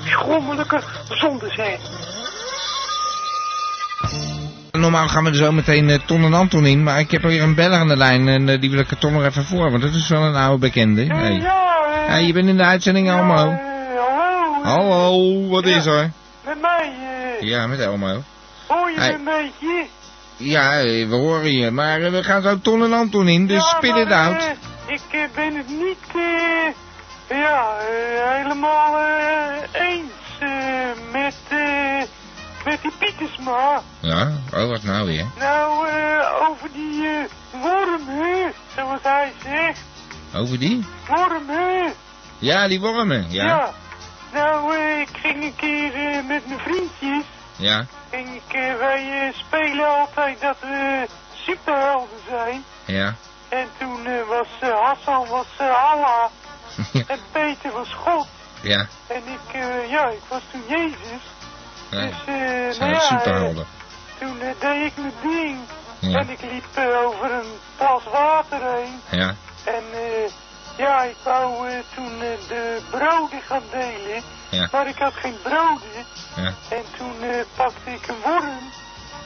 Speaker 2: schrommelijke zonde zijn.
Speaker 1: Normaal gaan we er zo meteen eh, Ton en Anton in, maar ik heb er weer een beller aan de lijn en eh, die wil ik er toch nog even voor, want dat is wel een oude bekende. Hey.
Speaker 2: Ja,
Speaker 1: Hey, je bent in de uitzending, Elmo.
Speaker 2: hallo.
Speaker 1: Hallo, wat is er?
Speaker 2: Met mij, eh,
Speaker 1: Ja, met Elmo.
Speaker 2: hoor je een beetje?
Speaker 1: Ja, we horen je, maar we gaan zo Ton en Anton in, dus spit it out.
Speaker 2: ik ben het niet ja, helemaal eens met, eh, met die Pietersma.
Speaker 1: Ja, oh wat nou weer?
Speaker 2: Nou, eh, over die eh, worm, hè, zoals hij zegt.
Speaker 1: Over die?
Speaker 2: Worm, hè.
Speaker 1: Ja, die wormen, ja.
Speaker 2: Nou, eh, ik ging een keer eh, met mijn vriendjes.
Speaker 1: Ja,
Speaker 2: Ging ik, eh, wij eh, spelen altijd dat we superhelden zijn.
Speaker 1: ja.
Speaker 2: En toen eh, was eh, Hassan was eh, Allah. En Peter was God.
Speaker 1: ja,
Speaker 2: En ik, eh, ja, ik was toen Jezus. Dus, eh,
Speaker 1: Zijn
Speaker 2: nou
Speaker 1: het
Speaker 2: ja,
Speaker 1: superhelden.
Speaker 2: eh, toen eh, deed ik mijn ding.
Speaker 1: Ja.
Speaker 2: En ik liep over een plas water heen.
Speaker 1: Ja,
Speaker 2: En eh, ja, ik wou toen de broden gaan delen.
Speaker 1: Ja.
Speaker 2: Maar ik had geen broden.
Speaker 1: ja,
Speaker 2: En toen pakte ik een worm.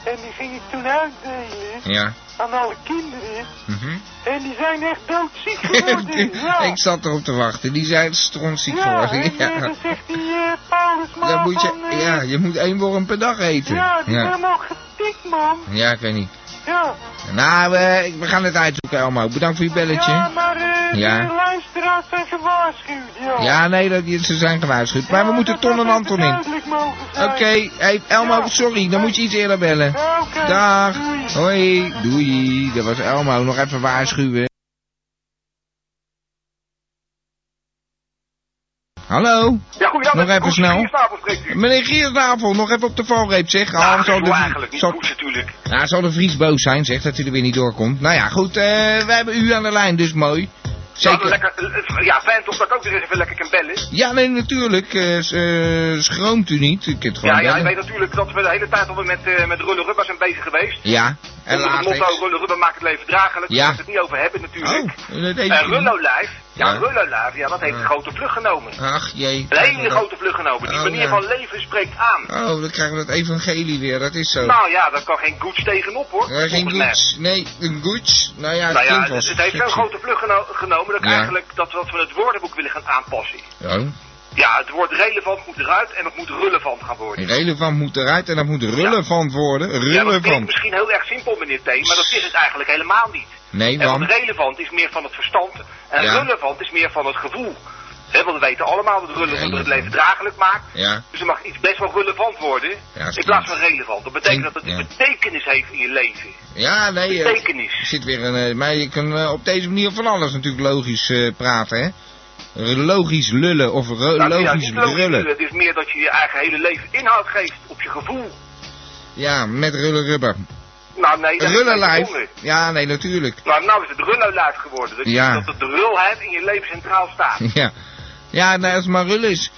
Speaker 2: En die ging ik toen uitdelen
Speaker 1: ja.
Speaker 2: aan alle kinderen.
Speaker 1: Mhm.
Speaker 2: En die zijn echt doodziek geworden. ja.
Speaker 1: Ik zat erop te wachten, die zijn strontziek
Speaker 2: ja,
Speaker 1: geworden.
Speaker 2: en eh,
Speaker 1: Ja.
Speaker 2: dan zegt die eh,
Speaker 1: Dan moet je,
Speaker 2: van, eh,
Speaker 1: ja, je moet één worm per dag eten.
Speaker 2: Ja, die
Speaker 1: ja.
Speaker 2: helemaal getikt, man.
Speaker 1: Ja, ik weet niet.
Speaker 2: Ja.
Speaker 1: Nou, we gaan het uitzoeken, Elmo. Bedankt voor je belletje.
Speaker 2: Ja, maar eh,
Speaker 1: Ja.
Speaker 2: de luisteraars zijn gewaarschuwd, ja.
Speaker 1: Ja, nee, dat, ze zijn gewaarschuwd. Maar we moeten Ton en Anton in. Oké, hey, Elmo,
Speaker 2: Ja.
Speaker 1: sorry, dan moet je iets eerder bellen.
Speaker 2: Ja.
Speaker 1: Dag.
Speaker 2: Doei.
Speaker 1: Hoi, doei. Dat was Elmo, nog even waarschuwen. Hallo?
Speaker 10: Ja, goeiedag.
Speaker 1: Nog even snel.
Speaker 10: Giersnavel.
Speaker 1: Meneer Giersnavel, nog even op de valreep, zeg.
Speaker 10: Nou,
Speaker 1: zal
Speaker 10: zo
Speaker 1: de,
Speaker 10: eigenlijk. Niet goed natuurlijk.
Speaker 1: ja, zal de Vries boos zijn, zeg, dat hij er weer niet doorkomt. Nou ja, goed, eh, we hebben u aan de lijn, dus mooi.
Speaker 10: Nou,
Speaker 1: Zeker.
Speaker 10: lekker, eh, ja, fijn toch dat ik ook weer eens even lekker kan bellen.
Speaker 1: Ja, nee, natuurlijk. eh, eh, schroomt u niet. Ik kunt gewoon
Speaker 10: Ja, ja,
Speaker 1: bellen.
Speaker 10: weet natuurlijk dat we de hele tijd al met, eh met zijn bezig geweest.
Speaker 1: Ja, en
Speaker 10: Onder het motto Rulle Rubber maakt het leven draaglijk.
Speaker 1: Ja.
Speaker 10: Daar het niet over hebben natuurlijk.
Speaker 1: Oh, dat
Speaker 10: En Rullo. Live, ja,
Speaker 1: Ja.
Speaker 10: Rullo Live, ja, dat heeft een grote vlucht genomen.
Speaker 1: Ach, jee.
Speaker 10: Een hele grote vlucht genomen. Die
Speaker 1: Oh,
Speaker 10: manier
Speaker 1: ja.
Speaker 10: van leven spreekt aan.
Speaker 1: Oh, dan krijgen we dat evangelie weer, dat is zo.
Speaker 10: Nou ja, daar kan geen goeds tegenop hoor.
Speaker 1: Ja, geen
Speaker 10: volgens mij.
Speaker 1: goeds. Nee, een goeds. Nou ja, het
Speaker 10: Nou ja, het, het heeft zo'n grote vlucht geno- genomen dat,
Speaker 1: Ja.
Speaker 10: eigenlijk, dat, dat we het woordenboek willen gaan aanpassen.
Speaker 1: Oh,
Speaker 10: Ja, het woord relevant moet eruit en het moet relevant gaan worden.
Speaker 1: relevant moet eruit en dat moet relevant worden.
Speaker 10: Ja, dat klinkt
Speaker 1: Relevant.
Speaker 10: misschien heel erg simpel, meneer T, maar dat is het eigenlijk helemaal niet.
Speaker 1: Nee,
Speaker 10: En want
Speaker 1: want...
Speaker 10: relevant is meer van het verstand en
Speaker 1: Ja.
Speaker 10: relevant is meer van het gevoel. He, want we weten allemaal dat relevant het
Speaker 1: Relevant.
Speaker 10: leven draaglijk maakt.
Speaker 1: Ja,
Speaker 10: Dus er mag iets best wel relevant worden
Speaker 1: Ja,
Speaker 10: in plaats van relevant. Dat betekent dat het
Speaker 1: Ja.
Speaker 10: betekenis heeft in je leven.
Speaker 1: ja nee. eh,
Speaker 10: Betekenis.
Speaker 1: Er zit weer een... eh, maar je kan eh, op deze manier van alles natuurlijk logisch praten, hè. Logisch lullen of
Speaker 10: Nou, ja,
Speaker 1: logisch brullen.
Speaker 10: Het is meer dat je je eigen hele leven inhoud geeft op je gevoel.
Speaker 1: Ja, met rullen rubber.
Speaker 10: Nou nee, dat.
Speaker 1: Ja, nee, natuurlijk.
Speaker 10: Nou, nou is het rullo-life geworden. Dat,
Speaker 1: Ja.
Speaker 10: dat de rulheid in je leven centraal staat.
Speaker 1: Ja. Ja, nou, als het maar rul is.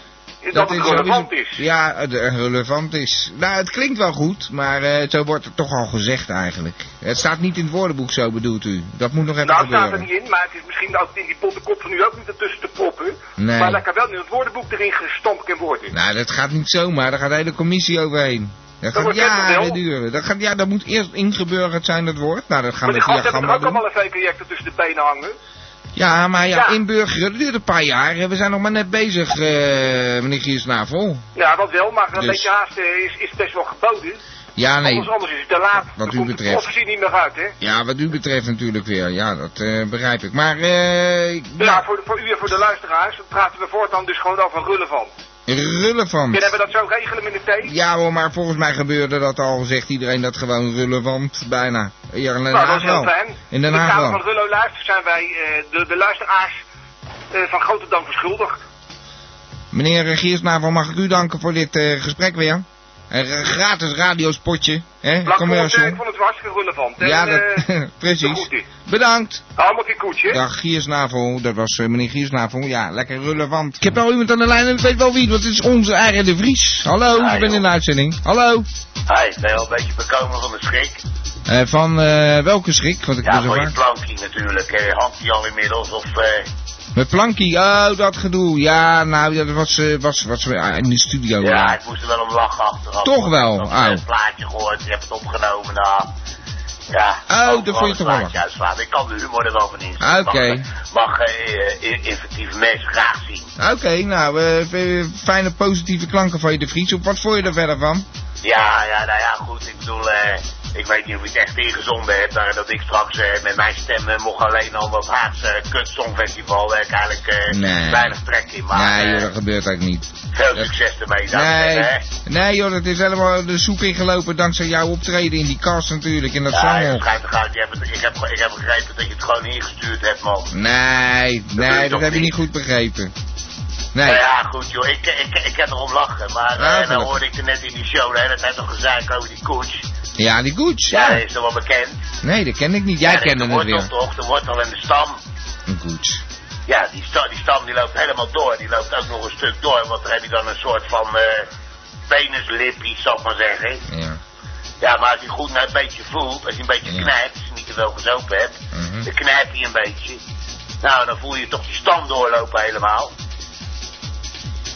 Speaker 10: Dat het relevant
Speaker 1: sowieso-
Speaker 10: is.
Speaker 1: Ja, het relevant is. Nou, het klinkt wel goed, maar eh, zo wordt het toch al gezegd eigenlijk. Het staat niet in het woordenboek zo, bedoelt u. Dat moet nog even
Speaker 10: Nou, het staat er
Speaker 1: gebeuren.
Speaker 10: niet in, maar het is misschien ook in die botte kop van nu ook niet ertussen te proppen.
Speaker 1: Nee.
Speaker 10: Maar dat kan wel in het woordenboek erin gestampt kunnen worden.
Speaker 1: Nou, dat gaat niet zomaar. Daar gaat de hele commissie overheen. Dat gaat
Speaker 10: net wel.
Speaker 1: jaren duren. Dat, gaat, ja, dat moet eerst ingeburgerd zijn, dat woord. Nou, dat gaan
Speaker 10: maar
Speaker 1: we
Speaker 10: die
Speaker 1: via
Speaker 10: gasten hebben
Speaker 1: Gamma
Speaker 10: er ook
Speaker 1: doen.
Speaker 10: allemaal een VK-project tussen de benen hangen.
Speaker 1: Ja, maar ja,
Speaker 10: Ja.
Speaker 1: inburgeren, dat duurt een paar jaar. We zijn nog maar net bezig, eh meneer Giersnavel.
Speaker 10: Ja, dat wel, maar een
Speaker 1: Dus-
Speaker 10: beetje haast eh, is, is best wel geboden.
Speaker 1: Ja, nee.
Speaker 10: Anders, anders is het te laat.
Speaker 1: Wat
Speaker 10: Dan
Speaker 1: u betreft.
Speaker 10: niet meer uit, hè.
Speaker 1: Ja, wat u betreft natuurlijk weer. Ja, dat eh, begrijp ik. Maar, eh...
Speaker 10: Ja, voor, voor u en voor de luisteraars praten we voortaan dus gewoon over relevant.
Speaker 1: Relevant.
Speaker 10: Kunnen we dat zo regelen, meneer T?
Speaker 1: Ja hoor, maar volgens mij gebeurde dat al, zegt iedereen dat gewoon relevant, bijna. Hier in Den
Speaker 10: Nou, dat is heel
Speaker 1: wel.
Speaker 10: fijn.
Speaker 1: In Den
Speaker 10: kader
Speaker 1: wel.
Speaker 10: van Rullo Luister zijn wij eh, de, de luisteraars eh, van grote dank verschuldigd.
Speaker 1: Meneer Giersnavel, mag ik u danken voor dit eh, gesprek weer? Een gratis radiospotje, hè?
Speaker 10: Laat ik
Speaker 1: Commercial.
Speaker 10: ik vond het hartstikke relevant. En,
Speaker 1: Ja, dat,
Speaker 10: eh,
Speaker 1: precies.
Speaker 10: goed is.
Speaker 1: Bedankt.
Speaker 10: Allemaal geen koetje.
Speaker 1: Dag Giersnavel, dat was eh, meneer Giersnavel. Ja, lekker relevant. Ik heb nou iemand aan de lijn en ik weet wel wie, want het is onze eigen De Vries. Hallo,
Speaker 14: Ja,
Speaker 1: ik ben
Speaker 14: joh.
Speaker 1: in de uitzending. Hallo.
Speaker 14: Hij is wel een beetje bekomen van de schrik.
Speaker 1: Eh, van eh, welke schrik? Want ik
Speaker 14: Ja,
Speaker 1: ben zo
Speaker 14: voor je plankie natuurlijk. Hangt hij al inmiddels of... eh,
Speaker 1: Met Plankie, oh, dat gedoe. Ja, nou, dat was, eh, was, was ah, in de studio.
Speaker 14: ja, ik moest er wel om lachen achteraf.
Speaker 1: Toch wel,
Speaker 14: Ik heb
Speaker 1: oh.
Speaker 14: een plaatje gehoord, je hebt het opgenomen. Nou, ja,
Speaker 1: Oh, dat vond je toch wel.
Speaker 14: Ik kan de humor er wel van in.
Speaker 1: Ah, oké.
Speaker 14: Mag, mag eh, eh, inventieve mensen graag zien.
Speaker 1: Oké, nou, eh, v- fijne positieve klanken van je De Vries. Wat vond je er verder van?
Speaker 14: Ja, ja, nou ja, goed. Ik bedoel, eh, ik weet niet of ik het echt ingezonden heb, maar dat ik straks eh, met mijn stem eh, mocht alleen al dat Haagse kutsongfestival waar ik eigenlijk eh,
Speaker 1: Nee.
Speaker 14: weinig trek in maak.
Speaker 1: nee,
Speaker 14: Eh,
Speaker 1: joh, dat gebeurt eigenlijk niet.
Speaker 14: Veel
Speaker 1: Dat-
Speaker 14: succes ermee,
Speaker 1: Nee,
Speaker 14: hè.
Speaker 1: nee joh, dat is helemaal de soep ingelopen dankzij jouw optreden in die kast natuurlijk, in dat
Speaker 14: Ja,
Speaker 1: zangel.
Speaker 14: het, ik, heb, ik heb begrepen dat je het gewoon ingestuurd hebt, man.
Speaker 1: Nee,
Speaker 14: je
Speaker 1: nee, dat heb je
Speaker 14: niet?
Speaker 1: niet goed begrepen. Nee.
Speaker 14: Nou ja, goed joh, ik, ik, ik heb erom lachen, maar eh,
Speaker 1: gelukkig.
Speaker 14: hoorde ik er net in die show de hele tijd nog gezeik over die koets.
Speaker 1: Ja, die Gooch,
Speaker 14: Ja, dat is toch wel bekend.
Speaker 1: Nee, dat ken ik niet. Jij
Speaker 14: Ja,
Speaker 1: kende
Speaker 14: de
Speaker 1: het
Speaker 14: wortel
Speaker 1: weer.
Speaker 14: toch, de wortel en de stam.
Speaker 1: Een Gooch.
Speaker 14: Ja, die, sta, die stam die loopt helemaal door. Die loopt ook nog een stuk door, want daar heb je dan een soort van eh penislippie, zal ik maar zeggen.
Speaker 1: Ja.
Speaker 14: Ja, maar als je goed naar een beetje voelt, als je een beetje
Speaker 1: Ja.
Speaker 14: knijpt, als je niet te veel gezopen hebt,
Speaker 1: Mhm.
Speaker 14: dan knijp je een beetje. Nou, dan voel je toch die stam doorlopen helemaal.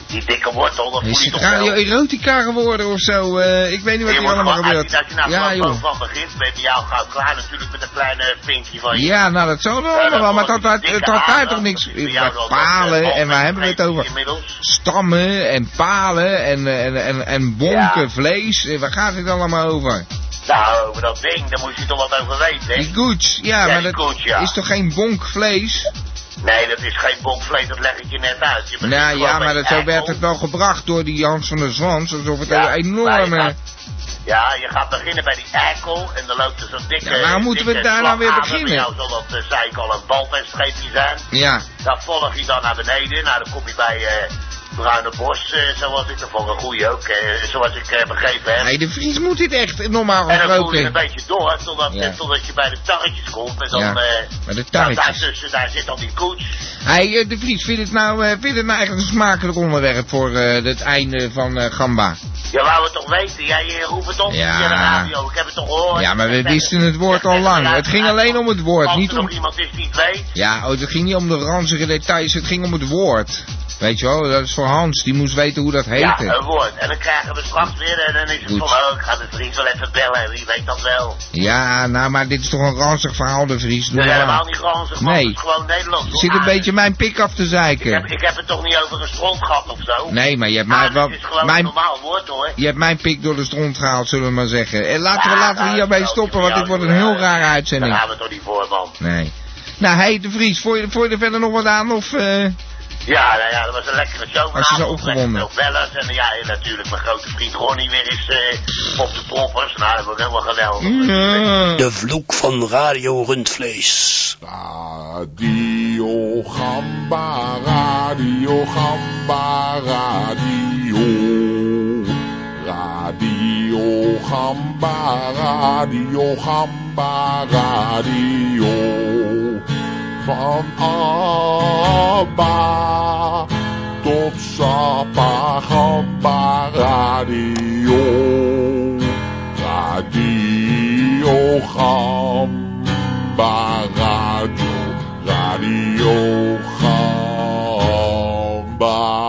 Speaker 14: Die dikke wortel, dat voel
Speaker 1: Is
Speaker 14: je
Speaker 1: het
Speaker 14: toch
Speaker 1: radio erotica geworden of zo? Eh, ik weet niet wat
Speaker 14: Je
Speaker 1: hier allemaal gebeurt.
Speaker 14: als je nou
Speaker 1: Ja,
Speaker 14: vanaf
Speaker 1: joh.
Speaker 14: bovenaan begint, ben je jou gauw klaar natuurlijk met een kleine vinkje van je.
Speaker 1: Ja, nou dat zal wel allemaal maar
Speaker 14: dat
Speaker 1: dat
Speaker 14: die
Speaker 1: had daar toch niks...
Speaker 14: dat is dat,
Speaker 1: palen, en waar hebben we het over? Stammen en palen en, en, en, en bonken vlees. Eh, Waar gaat dit allemaal over?
Speaker 14: Nou, over dat ding, daar moet je toch wat over weten, hè?
Speaker 1: Die Gooch, ja, maar dat is toch geen bonk vlees?
Speaker 14: Nee, dat is geen bonkvlees, dat leg ik je net uit. Je
Speaker 1: Nou ja, maar dat, zo werd het wel gebracht door die Jans van der Zwans, alsof het
Speaker 14: Ja,
Speaker 1: een enorme...
Speaker 14: Ja, je gaat beginnen bij die eikel en dan loopt er zo'n dikke...
Speaker 1: Ja, waarom moeten we daar nou weer beginnen?
Speaker 14: Jou zal dat, eh, zei ik al, een baltestreepje zijn.
Speaker 1: Ja,
Speaker 14: Dan volg je dan naar beneden. Nou, dan kom je bij eh Bruine Bos, eh, zoals ik, dat vond ik een goeie ook, eh, zoals ik eh, begrepen heb.
Speaker 1: nee, de Vries moet dit echt normaal
Speaker 14: en dan voel je een beetje door, totdat,
Speaker 1: Ja.
Speaker 14: eh, totdat je bij de tarretjes komt. En dan,
Speaker 1: Ja,
Speaker 14: eh,
Speaker 1: bij de
Speaker 14: nou,
Speaker 1: tarretjes.
Speaker 14: daartussen, daar zit dan die koets.
Speaker 1: Hey, eh, de Vries, vind je het nou, eh, vind je het nou eigenlijk een smakelijk onderwerp voor eh, het einde van eh, Gamba?
Speaker 14: Ja, wou het toch weten? Jij roept het op
Speaker 1: Ja.
Speaker 14: via de radio. Ik heb het toch gehoord.
Speaker 1: Ja, maar we wisten het woord al lang. Het ging alleen om het woord,
Speaker 14: Als
Speaker 1: niet
Speaker 14: er
Speaker 1: om...
Speaker 14: nog iemand is die het weet.
Speaker 1: Ja, oh, het ging niet om de ranzige details, het ging om het woord. Weet je wel, dat is voor Hans, die moest weten hoe dat
Speaker 14: Ja,
Speaker 1: heette.
Speaker 14: een woord. En dan krijgen we straks weer, en dan is het
Speaker 1: Goed.
Speaker 14: van, oh, ik ga de vriend wel even bellen, wie weet dat wel.
Speaker 1: Ja, nou, maar dit is toch een ranzig verhaal, de Vries. Doe
Speaker 14: is helemaal niet ranzig.
Speaker 1: Nee.
Speaker 14: Het is gewoon Nederlands.
Speaker 1: Je zit een beetje mijn pik af te
Speaker 14: Ik heb,
Speaker 1: zeiken.
Speaker 14: ik heb het toch niet over een stront gehad of zo?
Speaker 1: Nee, maar je hebt
Speaker 14: Ah,
Speaker 1: mij
Speaker 14: dit
Speaker 1: wel...
Speaker 14: is gewoon een
Speaker 1: Mijn,
Speaker 14: normaal woord, hoor.
Speaker 1: je hebt mijn pik door de stront gehaald, zullen we maar zeggen. En laten we,
Speaker 14: Ja,
Speaker 1: laten we hierbij stoppen, want dit wordt een heel
Speaker 14: eh,
Speaker 1: rare
Speaker 14: Daar
Speaker 1: uitzending.
Speaker 14: gaan we toch niet voor, man.
Speaker 1: Nee. Nou, hey, de Vries, vond je, vond je er verder nog wat aan, of... eh,
Speaker 14: Ja, nou ja, dat was een lekkere show
Speaker 1: Was je zo opgewonden?
Speaker 14: Lekker Veel bellers. En ja, en natuurlijk mijn grote vriend Ronnie weer eens eh, op de proppers. Nou, dat wordt helemaal geweldig.
Speaker 1: ja.
Speaker 15: De vloek van Radio Rundvlees.
Speaker 16: Radio Gamba, Radio Gamba, Radio. Radio Gamba, Radio Gamba, Radio. Van Abba tot Sapa Gamba Radio. Radio Gamba Radio. Radio Gamba.